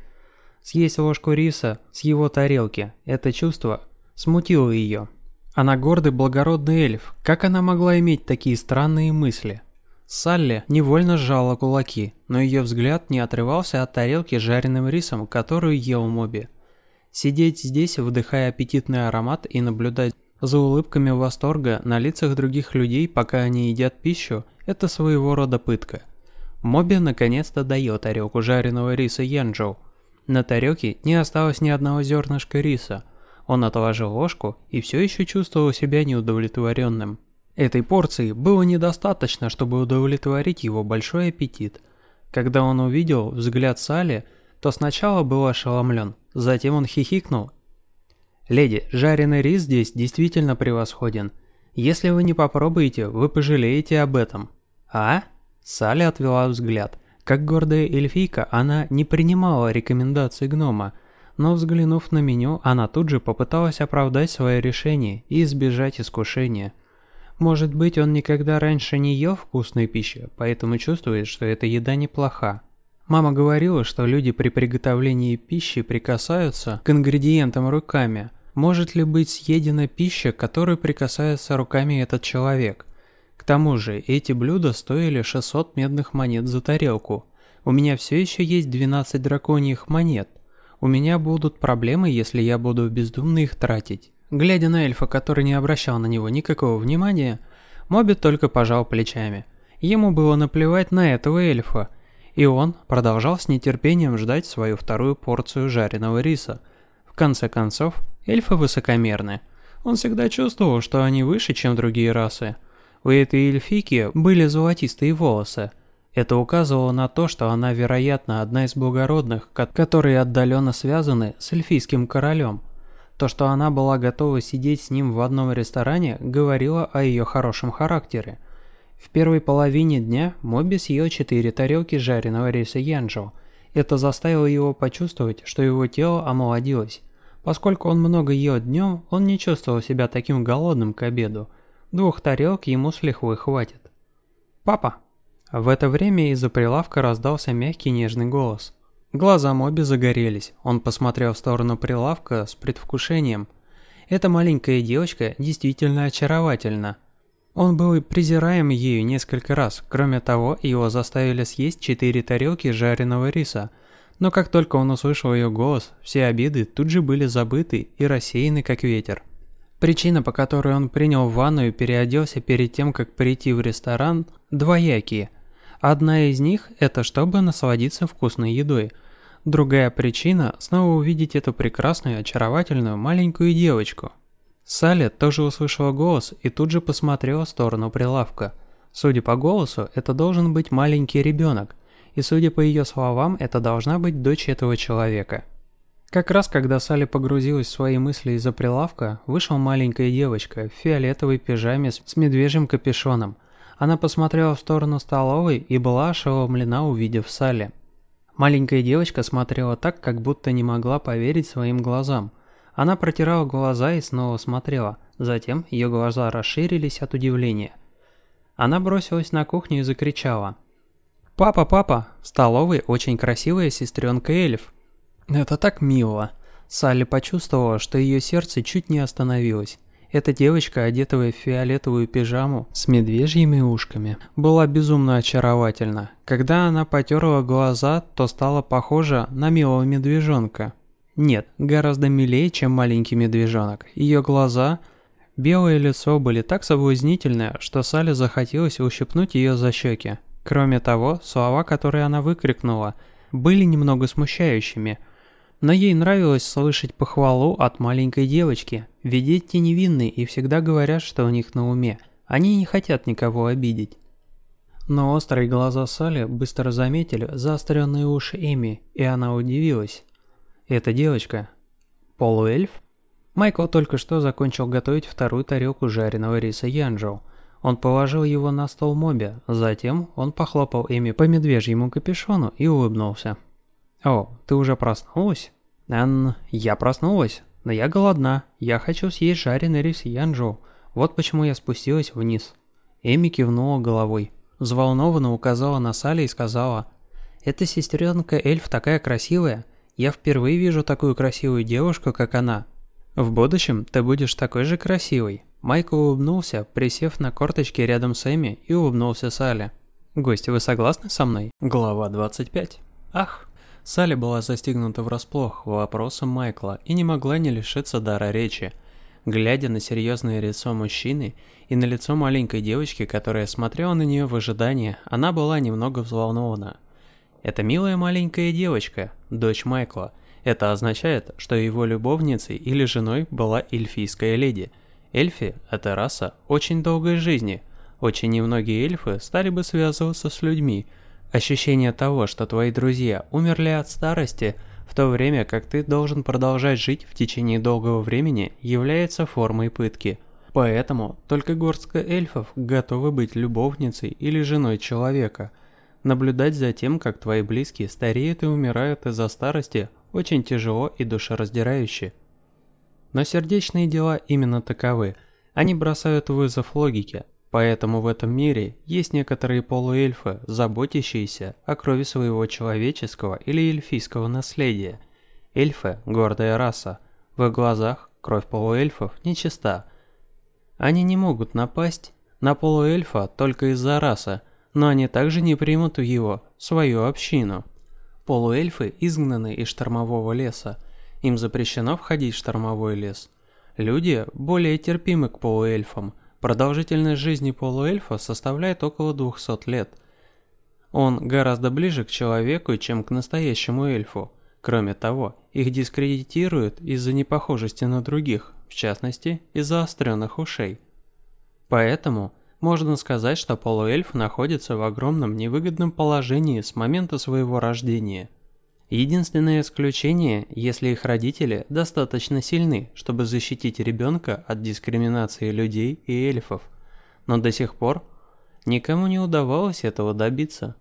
A: съесть ложку риса с его тарелки. Это чувство смутило ее. Она гордый благородный эльф. Как она могла иметь такие странные мысли? Салли невольно сжала кулаки, но ее взгляд не отрывался от тарелки с жареным рисом, которую ел Моби. Сидеть здесь, вдыхая аппетитный аромат и наблюдать за улыбками восторга на лицах других людей, пока они едят пищу, это своего рода пытка. Моби наконец-то дает тарелку жареного риса Янджоу. На тарелке не осталось ни одного зернышка риса. Он отложил ложку и все еще чувствовал себя неудовлетворенным. Этой порции было недостаточно, чтобы удовлетворить его большой аппетит. Когда он увидел взгляд Сали, то сначала был ошеломлен, затем он хихикнул. «Леди, жареный рис здесь действительно превосходен. Если вы не попробуете, вы пожалеете об этом». «А?» Салли отвела взгляд. Как гордая эльфийка, она не принимала рекомендаций гнома, но взглянув на меню, она тут же попыталась оправдать свое решение и избежать искушения – может быть, он никогда раньше не ел вкусной пищи, поэтому чувствует, что эта еда неплоха. Мама говорила, что люди при приготовлении пищи прикасаются к ингредиентам руками. Может ли быть съедена пища, которой прикасается руками этот человек? К тому же, эти блюда стоили 600 медных монет за тарелку. У меня все еще есть 12 драконьих монет. У меня будут проблемы, если я буду бездумно их тратить. Глядя на эльфа, который не обращал на него никакого внимания, Моби только пожал плечами. Ему было наплевать на этого эльфа, и он продолжал с нетерпением ждать свою вторую порцию жареного риса. В конце концов, эльфы высокомерны. Он всегда чувствовал, что они выше, чем другие расы. У этой эльфики были золотистые волосы. Это указывало на то, что она, вероятно, одна из благородных, которые отдаленно связаны с эльфийским королем – то, что она была готова сидеть с ним в одном ресторане, говорило о ее хорошем характере. В первой половине дня Моби съел четыре тарелки жареного риса янджоу. Это заставило его почувствовать, что его тело омолодилось. Поскольку он много ел днем, он не чувствовал себя таким голодным к обеду. Двух тарелок ему с лихвой хватит. «Папа!» В это время из-за прилавка раздался мягкий нежный голос. Глаза Моби загорелись. Он посмотрел в сторону прилавка с предвкушением. Эта маленькая девочка действительно очаровательна. Он был презираем ею несколько раз. Кроме того, его заставили съесть четыре тарелки жареного риса. Но как только он услышал ее голос, все обиды тут же были забыты и рассеяны как ветер. Причина, по которой он принял ванну и переоделся перед тем, как прийти в ресторан, двоякие. Одна из них – это чтобы насладиться вкусной едой – Другая причина – снова увидеть эту прекрасную, очаровательную маленькую девочку. Салли тоже услышала голос и тут же посмотрела в сторону прилавка. Судя по голосу, это должен быть маленький ребенок, и судя по ее словам, это должна быть дочь этого человека. Как раз когда Салли погрузилась в свои мысли из-за прилавка, вышла маленькая девочка в фиолетовой пижаме с медвежьим капюшоном. Она посмотрела в сторону столовой и была ошеломлена, увидев Салли. Маленькая девочка смотрела так, как будто не могла поверить своим глазам. Она протирала глаза и снова смотрела, затем ее глаза расширились от удивления. Она бросилась на кухню и закричала. «Папа, папа!» В столовой очень красивая сестренка Эльф. Это так мило. Салли почувствовала, что ее сердце чуть не остановилось. Эта девочка, одетая в фиолетовую пижаму с медвежьими ушками, была безумно очаровательна. Когда она потерла глаза, то стала похожа на милого медвежонка. Нет, гораздо милее, чем маленький медвежонок. Ее глаза, белое лицо были так соблазнительны, что Салли захотелось ущипнуть ее за щеки. Кроме того, слова, которые она выкрикнула, были немного смущающими – но ей нравилось слышать похвалу от маленькой девочки, ведь дети невинные и всегда говорят, что у них на уме. Они не хотят никого обидеть. Но острые глаза Салли быстро заметили заостренные уши Эми, и она удивилась. «Эта девочка? Полуэльф?» Майкл только что закончил готовить вторую тарелку жареного риса Янджоу. Он положил его на стол Моби, затем он похлопал Эми по медвежьему капюшону и улыбнулся. «О, ты уже проснулась?» «Энн, я проснулась, но я голодна. Я хочу съесть жареный рис Янжоу. Вот почему я спустилась вниз». Эми кивнула головой. Взволнованно указала на Салли и сказала, «Эта сестренка эльф такая красивая. Я впервые вижу такую красивую девушку, как она. В будущем ты будешь такой же красивой». Майкл улыбнулся, присев на корточки рядом с Эми и улыбнулся Салли. «Гости, вы согласны со мной?» Глава 25. Ах! Салли была застигнута врасплох вопросом Майкла и не могла не лишиться дара речи. Глядя на серьезное лицо мужчины и на лицо маленькой девочки, которая смотрела на нее в ожидании, она была немного взволнована. Это милая маленькая девочка, дочь Майкла. Это означает, что его любовницей или женой была эльфийская леди. Эльфи – это раса очень долгой жизни. Очень немногие эльфы стали бы связываться с людьми – Ощущение того, что твои друзья умерли от старости, в то время как ты должен продолжать жить в течение долгого времени, является формой пытки. Поэтому только горстка эльфов готовы быть любовницей или женой человека. Наблюдать за тем, как твои близкие стареют и умирают из-за старости, очень тяжело и душераздирающе. Но сердечные дела именно таковы. Они бросают вызов логике, Поэтому в этом мире есть некоторые полуэльфы, заботящиеся о крови своего человеческого или эльфийского наследия. Эльфы – гордая раса. В их глазах кровь полуэльфов нечиста. Они не могут напасть на полуэльфа только из-за расы, но они также не примут его, свою общину. Полуэльфы изгнаны из штормового леса. Им запрещено входить в штормовой лес. Люди более терпимы к полуэльфам – Продолжительность жизни полуэльфа составляет около 200 лет. Он гораздо ближе к человеку, чем к настоящему эльфу. Кроме того, их дискредитируют из-за непохожести на других, в частности, из-за остренных ушей. Поэтому можно сказать, что полуэльф находится в огромном невыгодном положении с момента своего рождения – Единственное исключение, если их родители достаточно сильны, чтобы защитить ребенка от дискриминации людей и эльфов. Но до сих пор никому не удавалось этого добиться.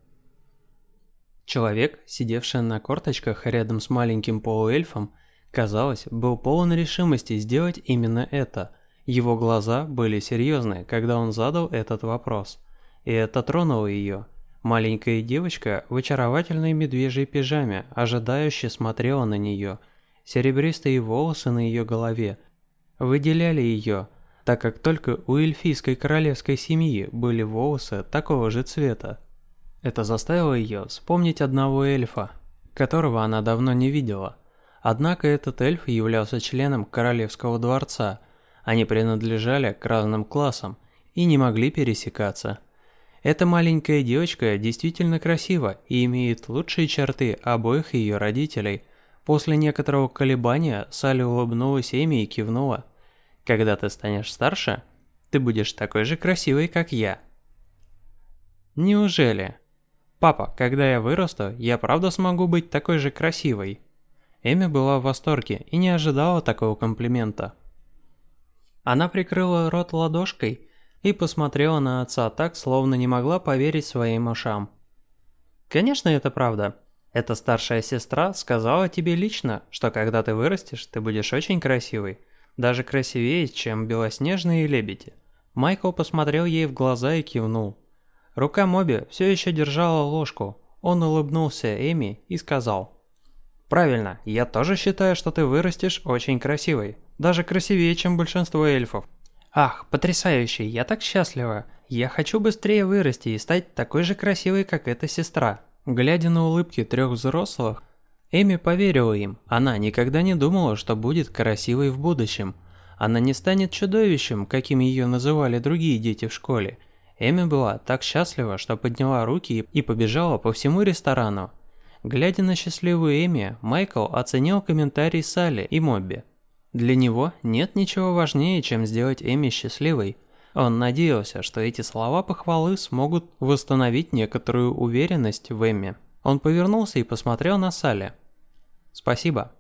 A: Человек, сидевший на корточках рядом с маленьким полуэльфом, казалось, был полон решимости сделать именно это. Его глаза были серьезны, когда он задал этот вопрос. И это тронуло ее. Маленькая девочка в очаровательной медвежьей пижаме ожидающе смотрела на нее. Серебристые волосы на ее голове выделяли ее, так как только у эльфийской королевской семьи были волосы такого же цвета. Это заставило ее вспомнить одного эльфа, которого она давно не видела. Однако этот эльф являлся членом королевского дворца, они принадлежали к разным классам и не могли пересекаться. Эта маленькая девочка действительно красива и имеет лучшие черты обоих ее родителей. После некоторого колебания Салли улыбнулась Эми и кивнула. «Когда ты станешь старше, ты будешь такой же красивой, как я». «Неужели?» «Папа, когда я вырасту, я правда смогу быть такой же красивой?» Эми была в восторге и не ожидала такого комплимента. Она прикрыла рот ладошкой и посмотрела на отца так, словно не могла поверить своим ушам. «Конечно, это правда. Эта старшая сестра сказала тебе лично, что когда ты вырастешь, ты будешь очень красивой, даже красивее, чем белоснежные лебеди». Майкл посмотрел ей в глаза и кивнул. Рука Моби все еще держала ложку. Он улыбнулся Эми и сказал. «Правильно, я тоже считаю, что ты вырастешь очень красивой. Даже красивее, чем большинство эльфов. Ах, потрясающе, я так счастлива. Я хочу быстрее вырасти и стать такой же красивой, как эта сестра. Глядя на улыбки трех взрослых, Эми поверила им. Она никогда не думала, что будет красивой в будущем. Она не станет чудовищем, каким ее называли другие дети в школе. Эми была так счастлива, что подняла руки и побежала по всему ресторану. Глядя на счастливую Эми, Майкл оценил комментарий Салли и Мобби. Для него нет ничего важнее, чем сделать Эми счастливой. Он надеялся, что эти слова похвалы смогут восстановить некоторую уверенность в Эмми. Он повернулся и посмотрел на Салли. «Спасибо».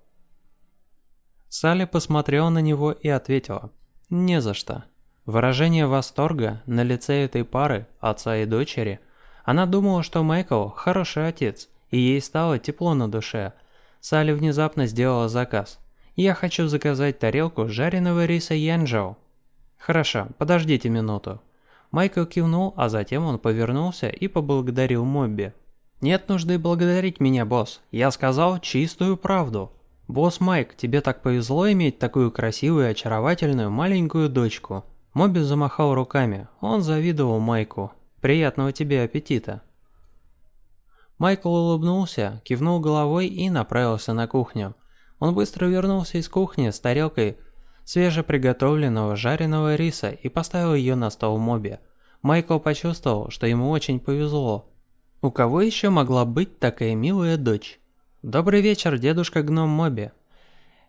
A: Салли посмотрела на него и ответила. «Не за что». Выражение восторга на лице этой пары, отца и дочери. Она думала, что Майкл – хороший отец, и ей стало тепло на душе. Салли внезапно сделала заказ. «Я хочу заказать тарелку жареного риса янжоу». «Хорошо, подождите минуту». Майкл кивнул, а затем он повернулся и поблагодарил Мобби. «Нет нужды благодарить меня, босс. Я сказал чистую правду». «Босс Майк, тебе так повезло иметь такую красивую и очаровательную маленькую дочку». Моби замахал руками. Он завидовал Майку. «Приятного тебе аппетита». Майкл улыбнулся, кивнул головой и направился на кухню. Он быстро вернулся из кухни с тарелкой свежеприготовленного жареного риса и поставил ее на стол Моби. Майкл почувствовал, что ему очень повезло. У кого еще могла быть такая милая дочь? «Добрый вечер, дедушка гном Моби».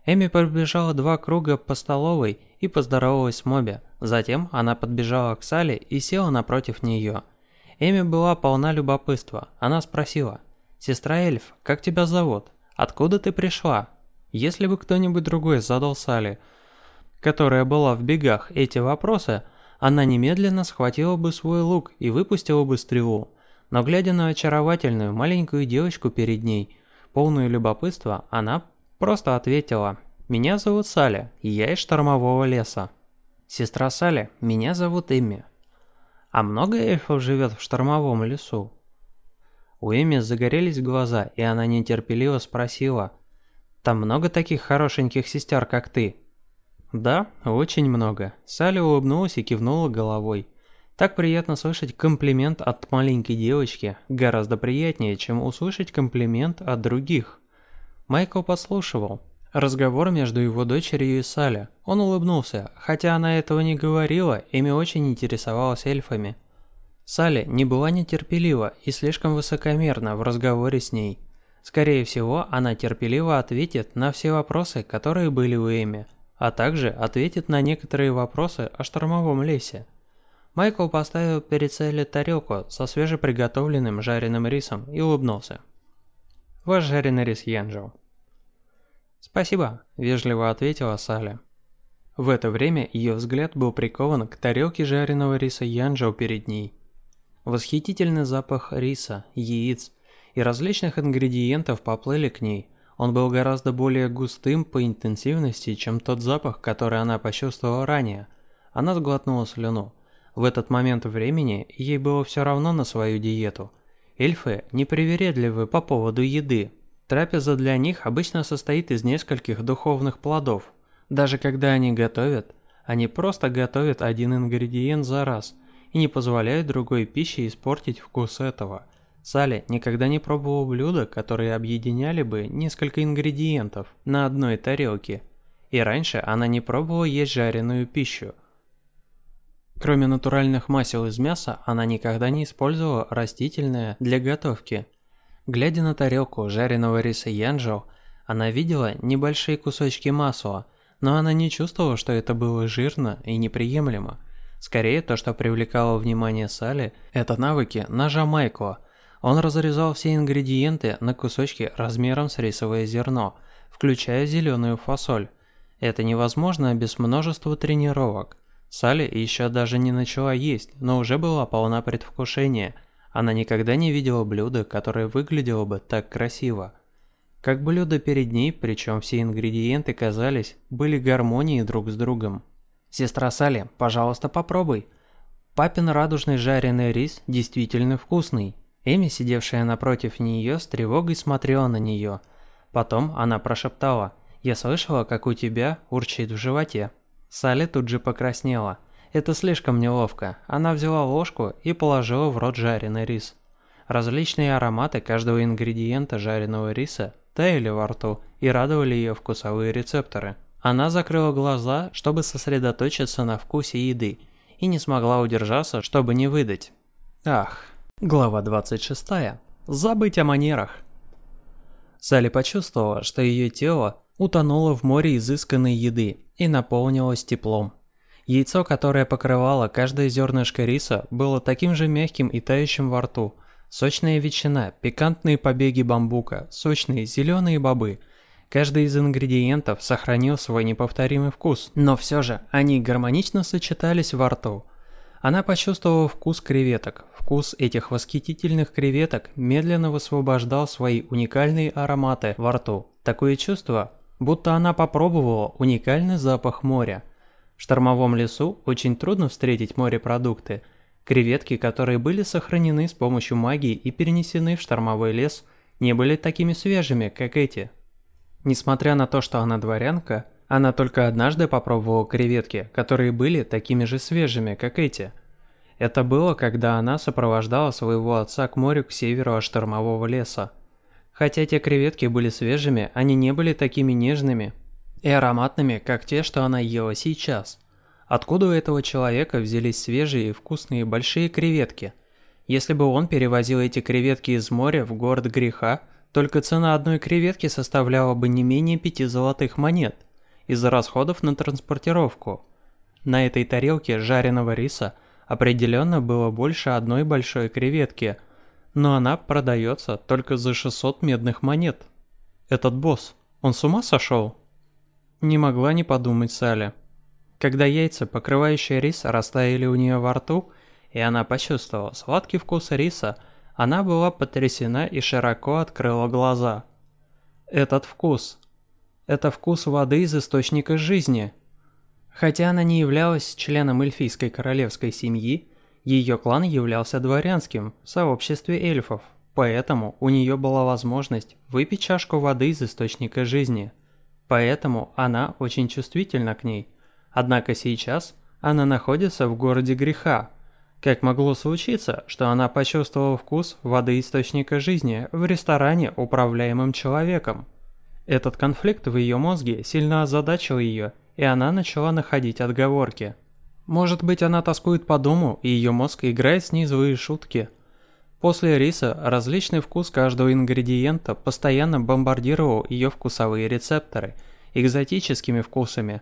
A: Эми пробежала два круга по столовой и поздоровалась с Моби. Затем она подбежала к Салли и села напротив нее. Эми была полна любопытства. Она спросила, «Сестра Эльф, как тебя зовут? Откуда ты пришла?» Если бы кто-нибудь другой задал Салли, которая была в бегах, эти вопросы, она немедленно схватила бы свой лук и выпустила бы стрелу. Но глядя на очаровательную маленькую девочку перед ней, полную любопытства, она просто ответила «Меня зовут Салли, я из штормового леса». «Сестра Салли, меня зовут Эмми». «А много эльфов живет в штормовом лесу?» У Эми загорелись глаза, и она нетерпеливо спросила «Там много таких хорошеньких сестер, как ты?» «Да, очень много». Салли улыбнулась и кивнула головой. Так приятно слышать комплимент от маленькой девочки, гораздо приятнее, чем услышать комплимент от других. Майкл подслушивал, Разговор между его дочерью и Салли. Он улыбнулся, хотя она этого не говорила, ими очень интересовалась эльфами. Салли не была нетерпелива и слишком высокомерна в разговоре с ней. Скорее всего, она терпеливо ответит на все вопросы, которые были у Эми, а также ответит на некоторые вопросы о штормовом лесе. Майкл поставил перед Салли тарелку со свежеприготовленным жареным рисом и улыбнулся. «Ваш жареный рис Янжел». «Спасибо», – вежливо ответила Салли. В это время ее взгляд был прикован к тарелке жареного риса Янджоу перед ней. Восхитительный запах риса, яиц и различных ингредиентов поплыли к ней. Он был гораздо более густым по интенсивности, чем тот запах, который она почувствовала ранее. Она сглотнула слюну. В этот момент времени ей было все равно на свою диету. Эльфы непривередливы по поводу еды, Трапеза для них обычно состоит из нескольких духовных плодов. Даже когда они готовят, они просто готовят один ингредиент за раз и не позволяют другой пище испортить вкус этого. Салли никогда не пробовала блюда, которые объединяли бы несколько ингредиентов на одной тарелке. И раньше она не пробовала есть жареную пищу. Кроме натуральных масел из мяса, она никогда не использовала растительное для готовки. Глядя на тарелку жареного риса янжоу, она видела небольшие кусочки масла, но она не чувствовала, что это было жирно и неприемлемо. Скорее, то, что привлекало внимание Салли, это навыки ножа Майкла. Он разрезал все ингредиенты на кусочки размером с рисовое зерно, включая зеленую фасоль. Это невозможно без множества тренировок. Салли еще даже не начала есть, но уже была полна предвкушения – она никогда не видела блюда, которое выглядело бы так красиво. Как блюдо перед ней, причем все ингредиенты казались, были гармонией друг с другом. «Сестра Салли, пожалуйста, попробуй». Папин радужный жареный рис действительно вкусный. Эми, сидевшая напротив нее, с тревогой смотрела на нее. Потом она прошептала, «Я слышала, как у тебя урчит в животе». Салли тут же покраснела. Это слишком неловко. Она взяла ложку и положила в рот жареный рис. Различные ароматы каждого ингредиента жареного риса таяли во рту и радовали ее вкусовые рецепторы. Она закрыла глаза, чтобы сосредоточиться на вкусе еды, и не смогла удержаться, чтобы не выдать. Ах, глава 26. Забыть о манерах. Салли почувствовала, что ее тело утонуло в море изысканной еды и наполнилось теплом. Яйцо, которое покрывало каждое зернышко риса, было таким же мягким и тающим во рту. Сочная ветчина, пикантные побеги бамбука, сочные зеленые бобы. Каждый из ингредиентов сохранил свой неповторимый вкус, но все же они гармонично сочетались во рту. Она почувствовала вкус креветок. Вкус этих восхитительных креветок медленно высвобождал свои уникальные ароматы во рту. Такое чувство, будто она попробовала уникальный запах моря. В штормовом лесу очень трудно встретить морепродукты. Креветки, которые были сохранены с помощью магии и перенесены в штормовой лес, не были такими свежими, как эти. Несмотря на то, что она дворянка, она только однажды попробовала креветки, которые были такими же свежими, как эти. Это было, когда она сопровождала своего отца к морю к северу от штормового леса. Хотя те креветки были свежими, они не были такими нежными и ароматными, как те, что она ела сейчас. Откуда у этого человека взялись свежие и вкусные большие креветки? Если бы он перевозил эти креветки из моря в город греха, только цена одной креветки составляла бы не менее пяти золотых монет из-за расходов на транспортировку. На этой тарелке жареного риса определенно было больше одной большой креветки, но она продается только за 600 медных монет. Этот босс, он с ума сошел? Не могла не подумать Салли. Когда яйца, покрывающие рис, растаяли у нее во рту, и она почувствовала сладкий вкус риса, она была потрясена и широко открыла глаза. Этот вкус, это вкус воды из источника жизни. Хотя она не являлась членом эльфийской королевской семьи, ее клан являлся дворянским в сообществе эльфов, поэтому у нее была возможность выпить чашку воды из источника жизни. Поэтому она очень чувствительна к ней. Однако сейчас она находится в городе греха. Как могло случиться, что она почувствовала вкус воды источника жизни в ресторане, управляемом человеком? Этот конфликт в ее мозге сильно озадачил ее, и она начала находить отговорки. Может быть, она тоскует по дому, и ее мозг играет с ней злые шутки. После риса различный вкус каждого ингредиента постоянно бомбардировал ее вкусовые рецепторы экзотическими вкусами.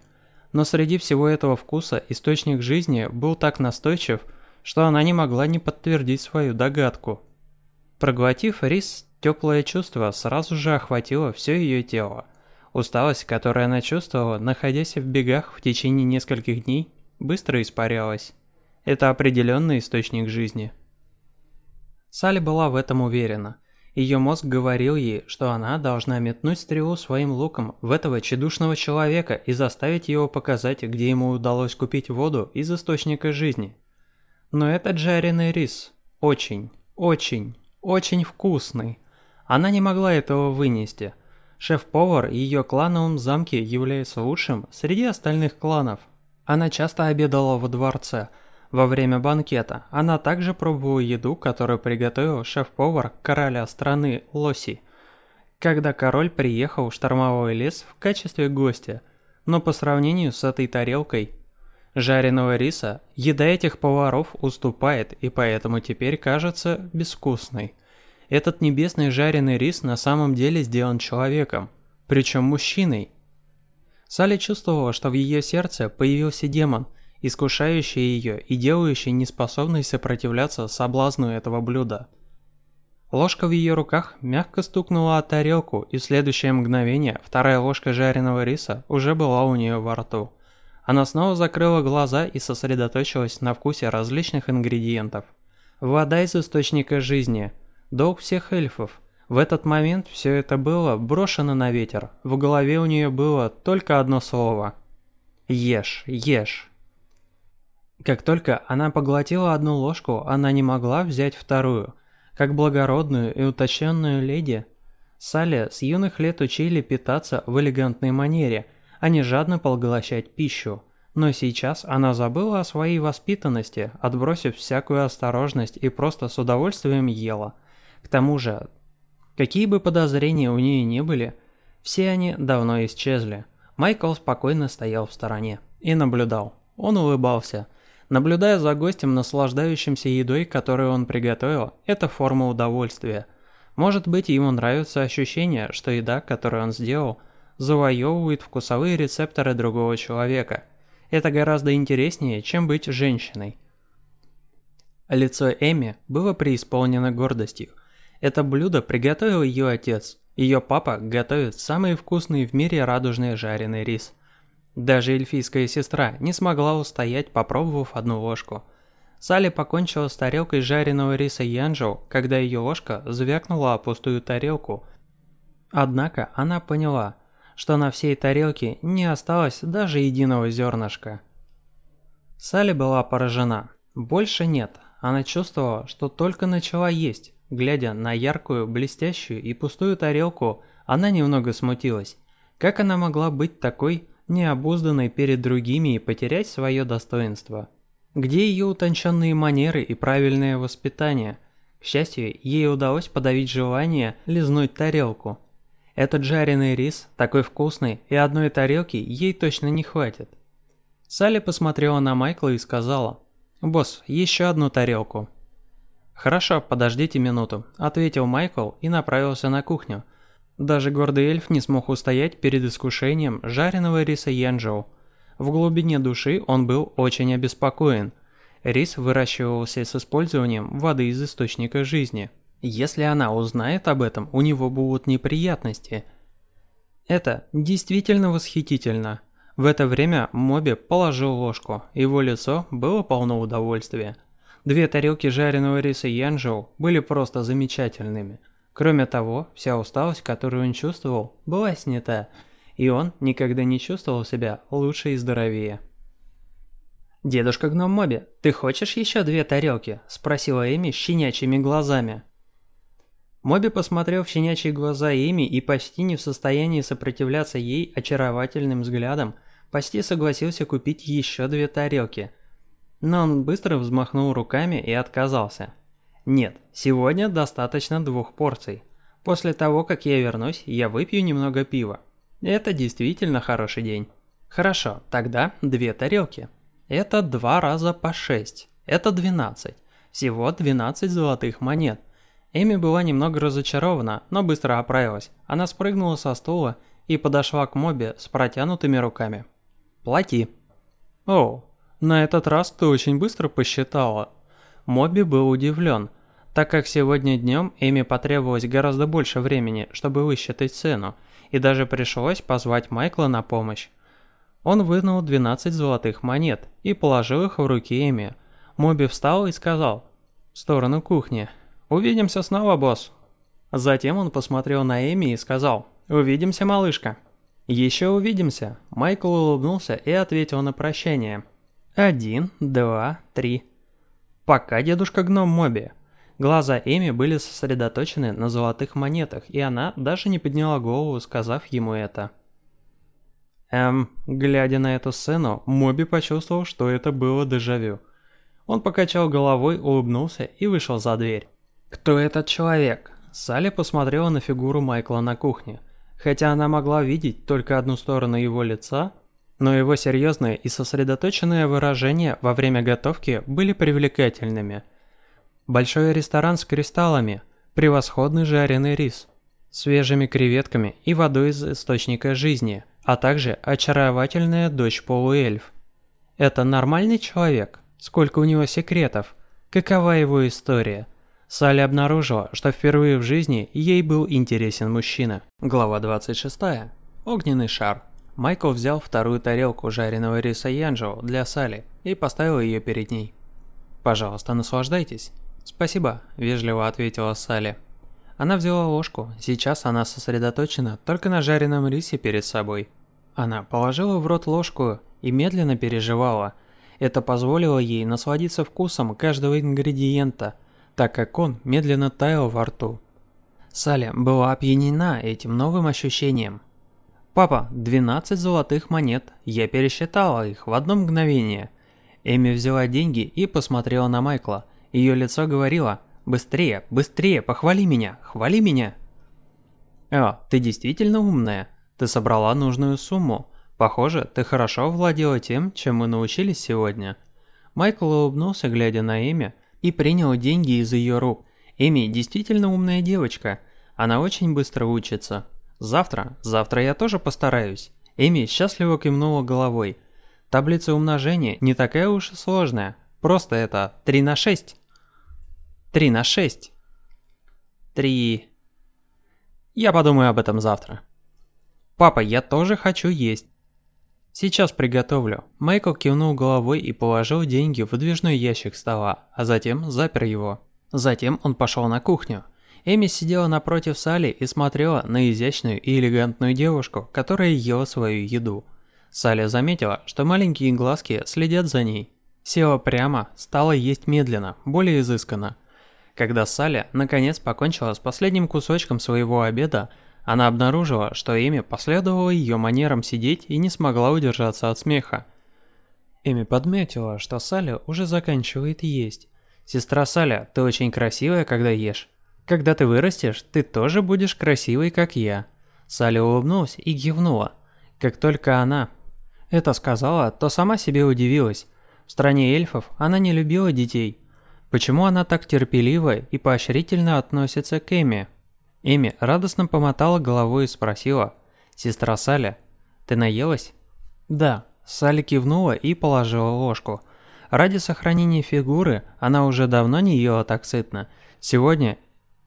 A: Но среди всего этого вкуса источник жизни был так настойчив, что она не могла не подтвердить свою догадку. Проглотив рис, Теплое чувство сразу же охватило все ее тело. Усталость, которую она чувствовала, находясь в бегах в течение нескольких дней, быстро испарялась. Это определенный источник жизни. Салли была в этом уверена. Ее мозг говорил ей, что она должна метнуть стрелу своим луком в этого чедушного человека и заставить его показать, где ему удалось купить воду из источника жизни. Но этот жареный рис очень, очень, очень вкусный. Она не могла этого вынести. Шеф-повар ее клановом замке является лучшим среди остальных кланов. Она часто обедала во дворце. Во время банкета она также пробовала еду, которую приготовил шеф-повар короля страны Лоси. Когда король приехал в штормовой лес в качестве гостя, но по сравнению с этой тарелкой жареного риса, еда этих поваров уступает и поэтому теперь кажется безвкусной. Этот небесный жареный рис на самом деле сделан человеком, причем мужчиной. Салли чувствовала, что в ее сердце появился демон, искушающий ее и делающий неспособной сопротивляться соблазну этого блюда. Ложка в ее руках мягко стукнула о тарелку, и в следующее мгновение вторая ложка жареного риса уже была у нее во рту. Она снова закрыла глаза и сосредоточилась на вкусе различных ингредиентов. Вода из источника жизни – долг всех эльфов. В этот момент все это было брошено на ветер. В голове у нее было только одно слово. Ешь, ешь. Как только она поглотила одну ложку, она не могла взять вторую. Как благородную и уточенную леди, Салли с юных лет учили питаться в элегантной манере, а не жадно поглощать пищу. Но сейчас она забыла о своей воспитанности, отбросив всякую осторожность и просто с удовольствием ела – к тому же, какие бы подозрения у нее не были, все они давно исчезли. Майкл спокойно стоял в стороне и наблюдал. Он улыбался. Наблюдая за гостем, наслаждающимся едой, которую он приготовил, это форма удовольствия. Может быть, ему нравится ощущение, что еда, которую он сделал, завоевывает вкусовые рецепторы другого человека. Это гораздо интереснее, чем быть женщиной. Лицо Эми было преисполнено гордостью. Это блюдо приготовил ее отец. Ее папа готовит самый вкусный в мире радужный жареный рис. Даже эльфийская сестра не смогла устоять, попробовав одну ложку. Салли покончила с тарелкой жареного риса Янжоу, когда ее ложка звякнула о пустую тарелку. Однако она поняла, что на всей тарелке не осталось даже единого зернышка. Салли была поражена. Больше нет. Она чувствовала, что только начала есть. Глядя на яркую, блестящую и пустую тарелку, она немного смутилась. Как она могла быть такой необузданной перед другими и потерять свое достоинство? Где ее утонченные манеры и правильное воспитание? К счастью, ей удалось подавить желание лизнуть тарелку. Этот жареный рис такой вкусный, и одной тарелки ей точно не хватит. Салли посмотрела на Майкла и сказала, «Босс, еще одну тарелку». «Хорошо, подождите минуту», – ответил Майкл и направился на кухню. Даже гордый эльф не смог устоять перед искушением жареного риса Янжоу – в глубине души он был очень обеспокоен. Рис выращивался с использованием воды из источника жизни. Если она узнает об этом, у него будут неприятности. Это действительно восхитительно. В это время Моби положил ложку, его лицо было полно удовольствия. Две тарелки жареного риса Янжоу были просто замечательными. Кроме того, вся усталость, которую он чувствовал, была снята – и он никогда не чувствовал себя лучше и здоровее. «Дедушка Гном Моби, ты хочешь еще две тарелки?» – спросила Эми щенячьими глазами. Моби посмотрел в щенячьи глаза Эми и почти не в состоянии сопротивляться ей очаровательным взглядом, почти согласился купить еще две тарелки. Но он быстро взмахнул руками и отказался. «Нет, сегодня достаточно двух порций. После того, как я вернусь, я выпью немного пива. Это действительно хороший день. Хорошо, тогда две тарелки. Это два раза по шесть. Это 12. Всего 12 золотых монет. Эми была немного разочарована, но быстро оправилась. Она спрыгнула со стула и подошла к Моби с протянутыми руками. «Плати». «О, на этот раз ты очень быстро посчитала». Моби был удивлен, так как сегодня днем Эми потребовалось гораздо больше времени, чтобы высчитать цену, и даже пришлось позвать Майкла на помощь. Он вынул 12 золотых монет и положил их в руки Эми. Моби встал и сказал в сторону кухни «Увидимся снова, босс». Затем он посмотрел на Эми и сказал «Увидимся, малышка». «Еще увидимся», Майкл улыбнулся и ответил на прощание. «Один, два, три». «Пока, дедушка гном Моби». Глаза Эми были сосредоточены на золотых монетах, и она даже не подняла голову, сказав ему это. Эм, глядя на эту сцену, Моби почувствовал, что это было дежавю. Он покачал головой, улыбнулся и вышел за дверь. «Кто этот человек?» Салли посмотрела на фигуру Майкла на кухне. Хотя она могла видеть только одну сторону его лица, но его серьезное и сосредоточенное выражение во время готовки были привлекательными – Большой ресторан с кристаллами, превосходный жареный рис, свежими креветками и водой из источника жизни, а также очаровательная дочь полуэльф. Это нормальный человек? Сколько у него секретов? Какова его история? Салли обнаружила, что впервые в жизни ей был интересен мужчина. Глава 26. Огненный шар. Майкл взял вторую тарелку жареного риса Янджоу для Салли и поставил ее перед ней. «Пожалуйста, наслаждайтесь». «Спасибо», – вежливо ответила Салли. Она взяла ложку, сейчас она сосредоточена только на жареном рисе перед собой. Она положила в рот ложку и медленно переживала. Это позволило ей насладиться вкусом каждого ингредиента, так как он медленно таял во рту. Салли была опьянена этим новым ощущением. «Папа, 12 золотых монет, я пересчитала их в одно мгновение». Эми взяла деньги и посмотрела на Майкла – ее лицо говорило «Быстрее, быстрее, похвали меня, хвали меня». «О, ты действительно умная. Ты собрала нужную сумму. Похоже, ты хорошо владела тем, чем мы научились сегодня». Майкл улыбнулся, глядя на Эми, и принял деньги из ее рук. Эми действительно умная девочка. Она очень быстро учится. Завтра, завтра я тоже постараюсь. Эми счастливо кивнула головой. Таблица умножения не такая уж и сложная. Просто это 3 на 6. 3 на 6. 3. Я подумаю об этом завтра. Папа, я тоже хочу есть. «Сейчас приготовлю». Майкл кивнул головой и положил деньги в выдвижной ящик стола, а затем запер его. Затем он пошел на кухню. Эми сидела напротив Салли и смотрела на изящную и элегантную девушку, которая ела свою еду. Салли заметила, что маленькие глазки следят за ней. Села прямо, стала есть медленно, более изысканно. Когда Салли наконец покончила с последним кусочком своего обеда, она обнаружила, что Эми последовала ее манерам сидеть и не смогла удержаться от смеха. Эми подметила, что Салли уже заканчивает есть. «Сестра Саля, ты очень красивая, когда ешь. Когда ты вырастешь, ты тоже будешь красивой, как я». Салли улыбнулась и кивнула. Как только она это сказала, то сама себе удивилась. В стране эльфов она не любила детей. Почему она так терпеливо и поощрительно относится к Эми? Эми радостно помотала головой и спросила. «Сестра Саля, ты наелась?» «Да». Салли кивнула и положила ложку. Ради сохранения фигуры она уже давно не ела так сытно. Сегодня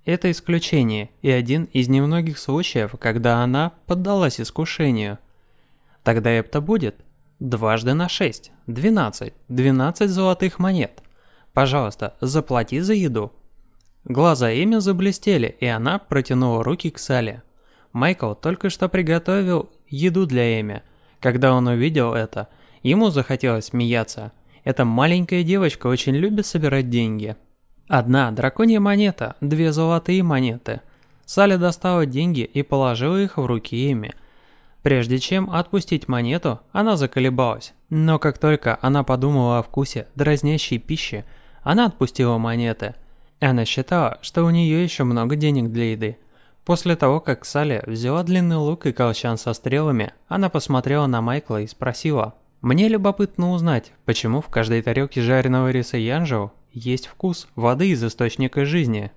A: это исключение и один из немногих случаев, когда она поддалась искушению. Тогда это будет дважды на шесть, двенадцать, двенадцать золотых монет. Пожалуйста, заплати за еду. Глаза Эми заблестели, и она протянула руки к Сале. Майкл только что приготовил еду для Эми. Когда он увидел это, ему захотелось смеяться. Эта маленькая девочка очень любит собирать деньги. Одна драконья монета, две золотые монеты. Салли достала деньги и положила их в руки Эми. Прежде чем отпустить монету, она заколебалась. Но как только она подумала о вкусе дразнящей пищи, она отпустила монеты – она считала, что у нее еще много денег для еды. После того, как Салли взяла длинный лук и колчан со стрелами, она посмотрела на Майкла и спросила, «Мне любопытно узнать, почему в каждой тарелке жареного риса Янжоу есть вкус воды из источника жизни?»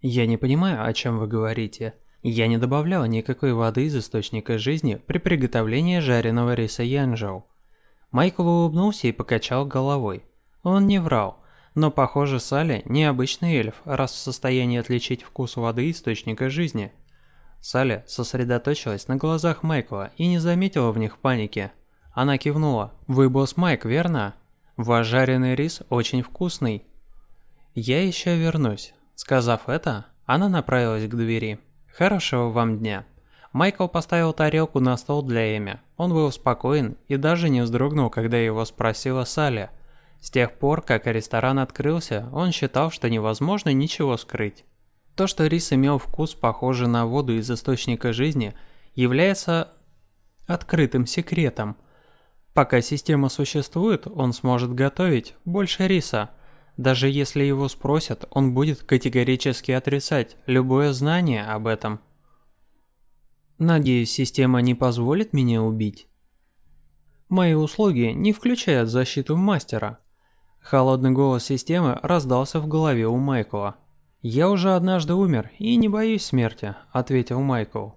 A: «Я не понимаю, о чем вы говорите. Я не добавляла никакой воды из источника жизни при приготовлении жареного риса Янжоу». Майкл улыбнулся и покачал головой. Он не врал. Но, похоже, Салли необычный эльф, раз в состоянии отличить вкус воды источника жизни. Салли сосредоточилась на глазах Майкла и не заметила в них паники. Она кивнула. «Вы босс Майк, верно? Ваш жареный рис очень вкусный». «Я еще вернусь». Сказав это, она направилась к двери. «Хорошего вам дня». Майкл поставил тарелку на стол для Эми. Он был спокоен и даже не вздрогнул, когда его спросила Салли – с тех пор, как ресторан открылся, он считал, что невозможно ничего скрыть. То, что рис имел вкус, похожий на воду из источника жизни, является открытым секретом. Пока система существует, он сможет готовить больше риса. Даже если его спросят, он будет категорически отрицать любое знание об этом. Надеюсь, система не позволит меня убить. Мои услуги не включают защиту мастера. Холодный голос системы раздался в голове у Майкла. «Я уже однажды умер и не боюсь смерти», — ответил Майкл.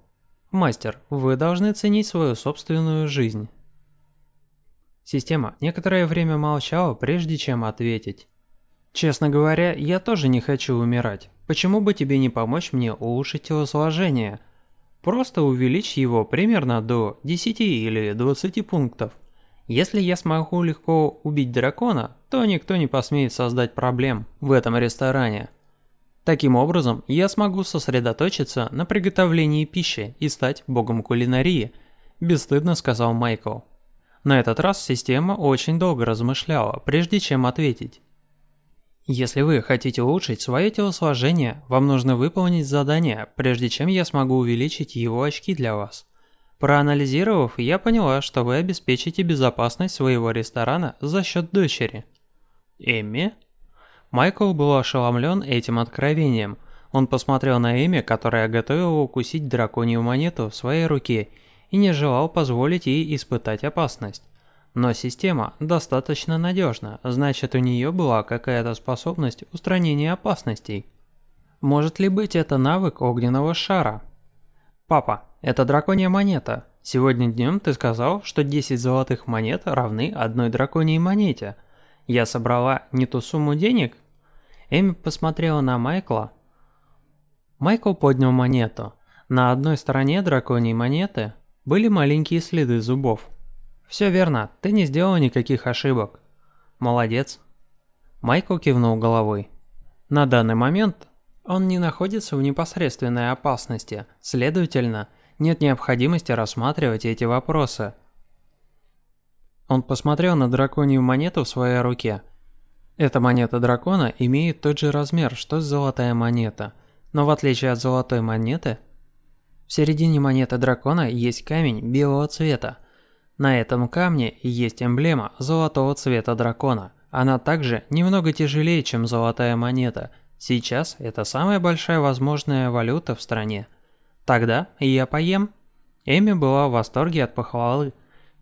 A: «Мастер, вы должны ценить свою собственную жизнь». Система некоторое время молчала, прежде чем ответить. «Честно говоря, я тоже не хочу умирать. Почему бы тебе не помочь мне улучшить телосложение? Просто увеличь его примерно до 10 или 20 пунктов. Если я смогу легко убить дракона, то никто не посмеет создать проблем в этом ресторане. Таким образом, я смогу сосредоточиться на приготовлении пищи и стать богом кулинарии, бесстыдно сказал Майкл. На этот раз система очень долго размышляла, прежде чем ответить. Если вы хотите улучшить свое телосложение, вам нужно выполнить задание, прежде чем я смогу увеличить его очки для вас. Проанализировав, я поняла, что вы обеспечите безопасность своего ресторана за счет дочери. Эми? Майкл был ошеломлен этим откровением. Он посмотрел на Эми, которая готовила укусить драконью монету в своей руке и не желал позволить ей испытать опасность. Но система достаточно надежна, значит у нее была какая-то способность устранения опасностей. Может ли быть это навык огненного шара? Папа, это драконья монета. Сегодня днем ты сказал, что 10 золотых монет равны одной драконьей монете. Я собрала не ту сумму денег? Эми посмотрела на Майкла. Майкл поднял монету. На одной стороне драконьей монеты были маленькие следы зубов. Все верно, ты не сделал никаких ошибок. Молодец. Майкл кивнул головой. На данный момент он не находится в непосредственной опасности, следовательно, нет необходимости рассматривать эти вопросы. Он посмотрел на драконью монету в своей руке. Эта монета дракона имеет тот же размер, что золотая монета, но в отличие от золотой монеты, в середине монеты дракона есть камень белого цвета. На этом камне есть эмблема золотого цвета дракона. Она также немного тяжелее, чем золотая монета. Сейчас это самая большая возможная валюта в стране. Тогда я поем. Эми была в восторге от похвалы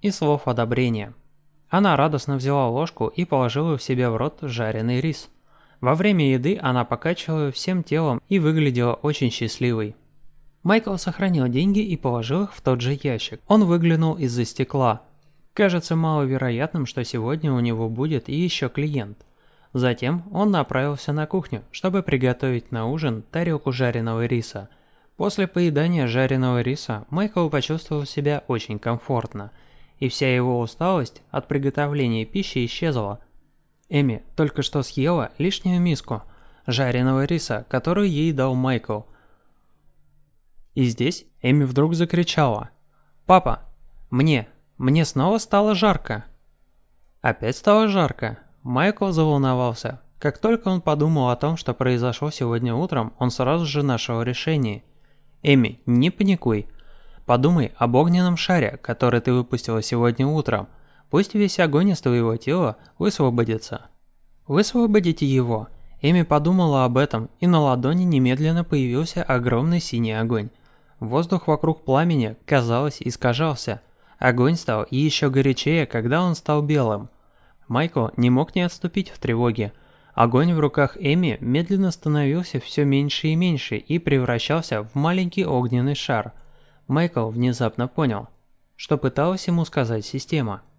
A: и слов одобрения. Она радостно взяла ложку и положила в себе в рот жареный рис. Во время еды она покачивала всем телом и выглядела очень счастливой. Майкл сохранил деньги и положил их в тот же ящик. Он выглянул из-за стекла. Кажется маловероятным, что сегодня у него будет и еще клиент. Затем он направился на кухню, чтобы приготовить на ужин тарелку жареного риса. После поедания жареного риса Майкл почувствовал себя очень комфортно, и вся его усталость от приготовления пищи исчезла. Эми только что съела лишнюю миску жареного риса, которую ей дал Майкл – и здесь Эми вдруг закричала. «Папа, мне, мне снова стало жарко!» Опять стало жарко. Майкл заволновался. Как только он подумал о том, что произошло сегодня утром, он сразу же нашел решение. «Эми, не паникуй. Подумай об огненном шаре, который ты выпустила сегодня утром. Пусть весь огонь из твоего тела высвободится». «Высвободите его». Эми подумала об этом, и на ладони немедленно появился огромный синий огонь. Воздух вокруг пламени, казалось, искажался. Огонь стал еще горячее, когда он стал белым. Майкл не мог не отступить в тревоге. Огонь в руках Эми медленно становился все меньше и меньше и превращался в маленький огненный шар. Майкл внезапно понял, что пыталась ему сказать система.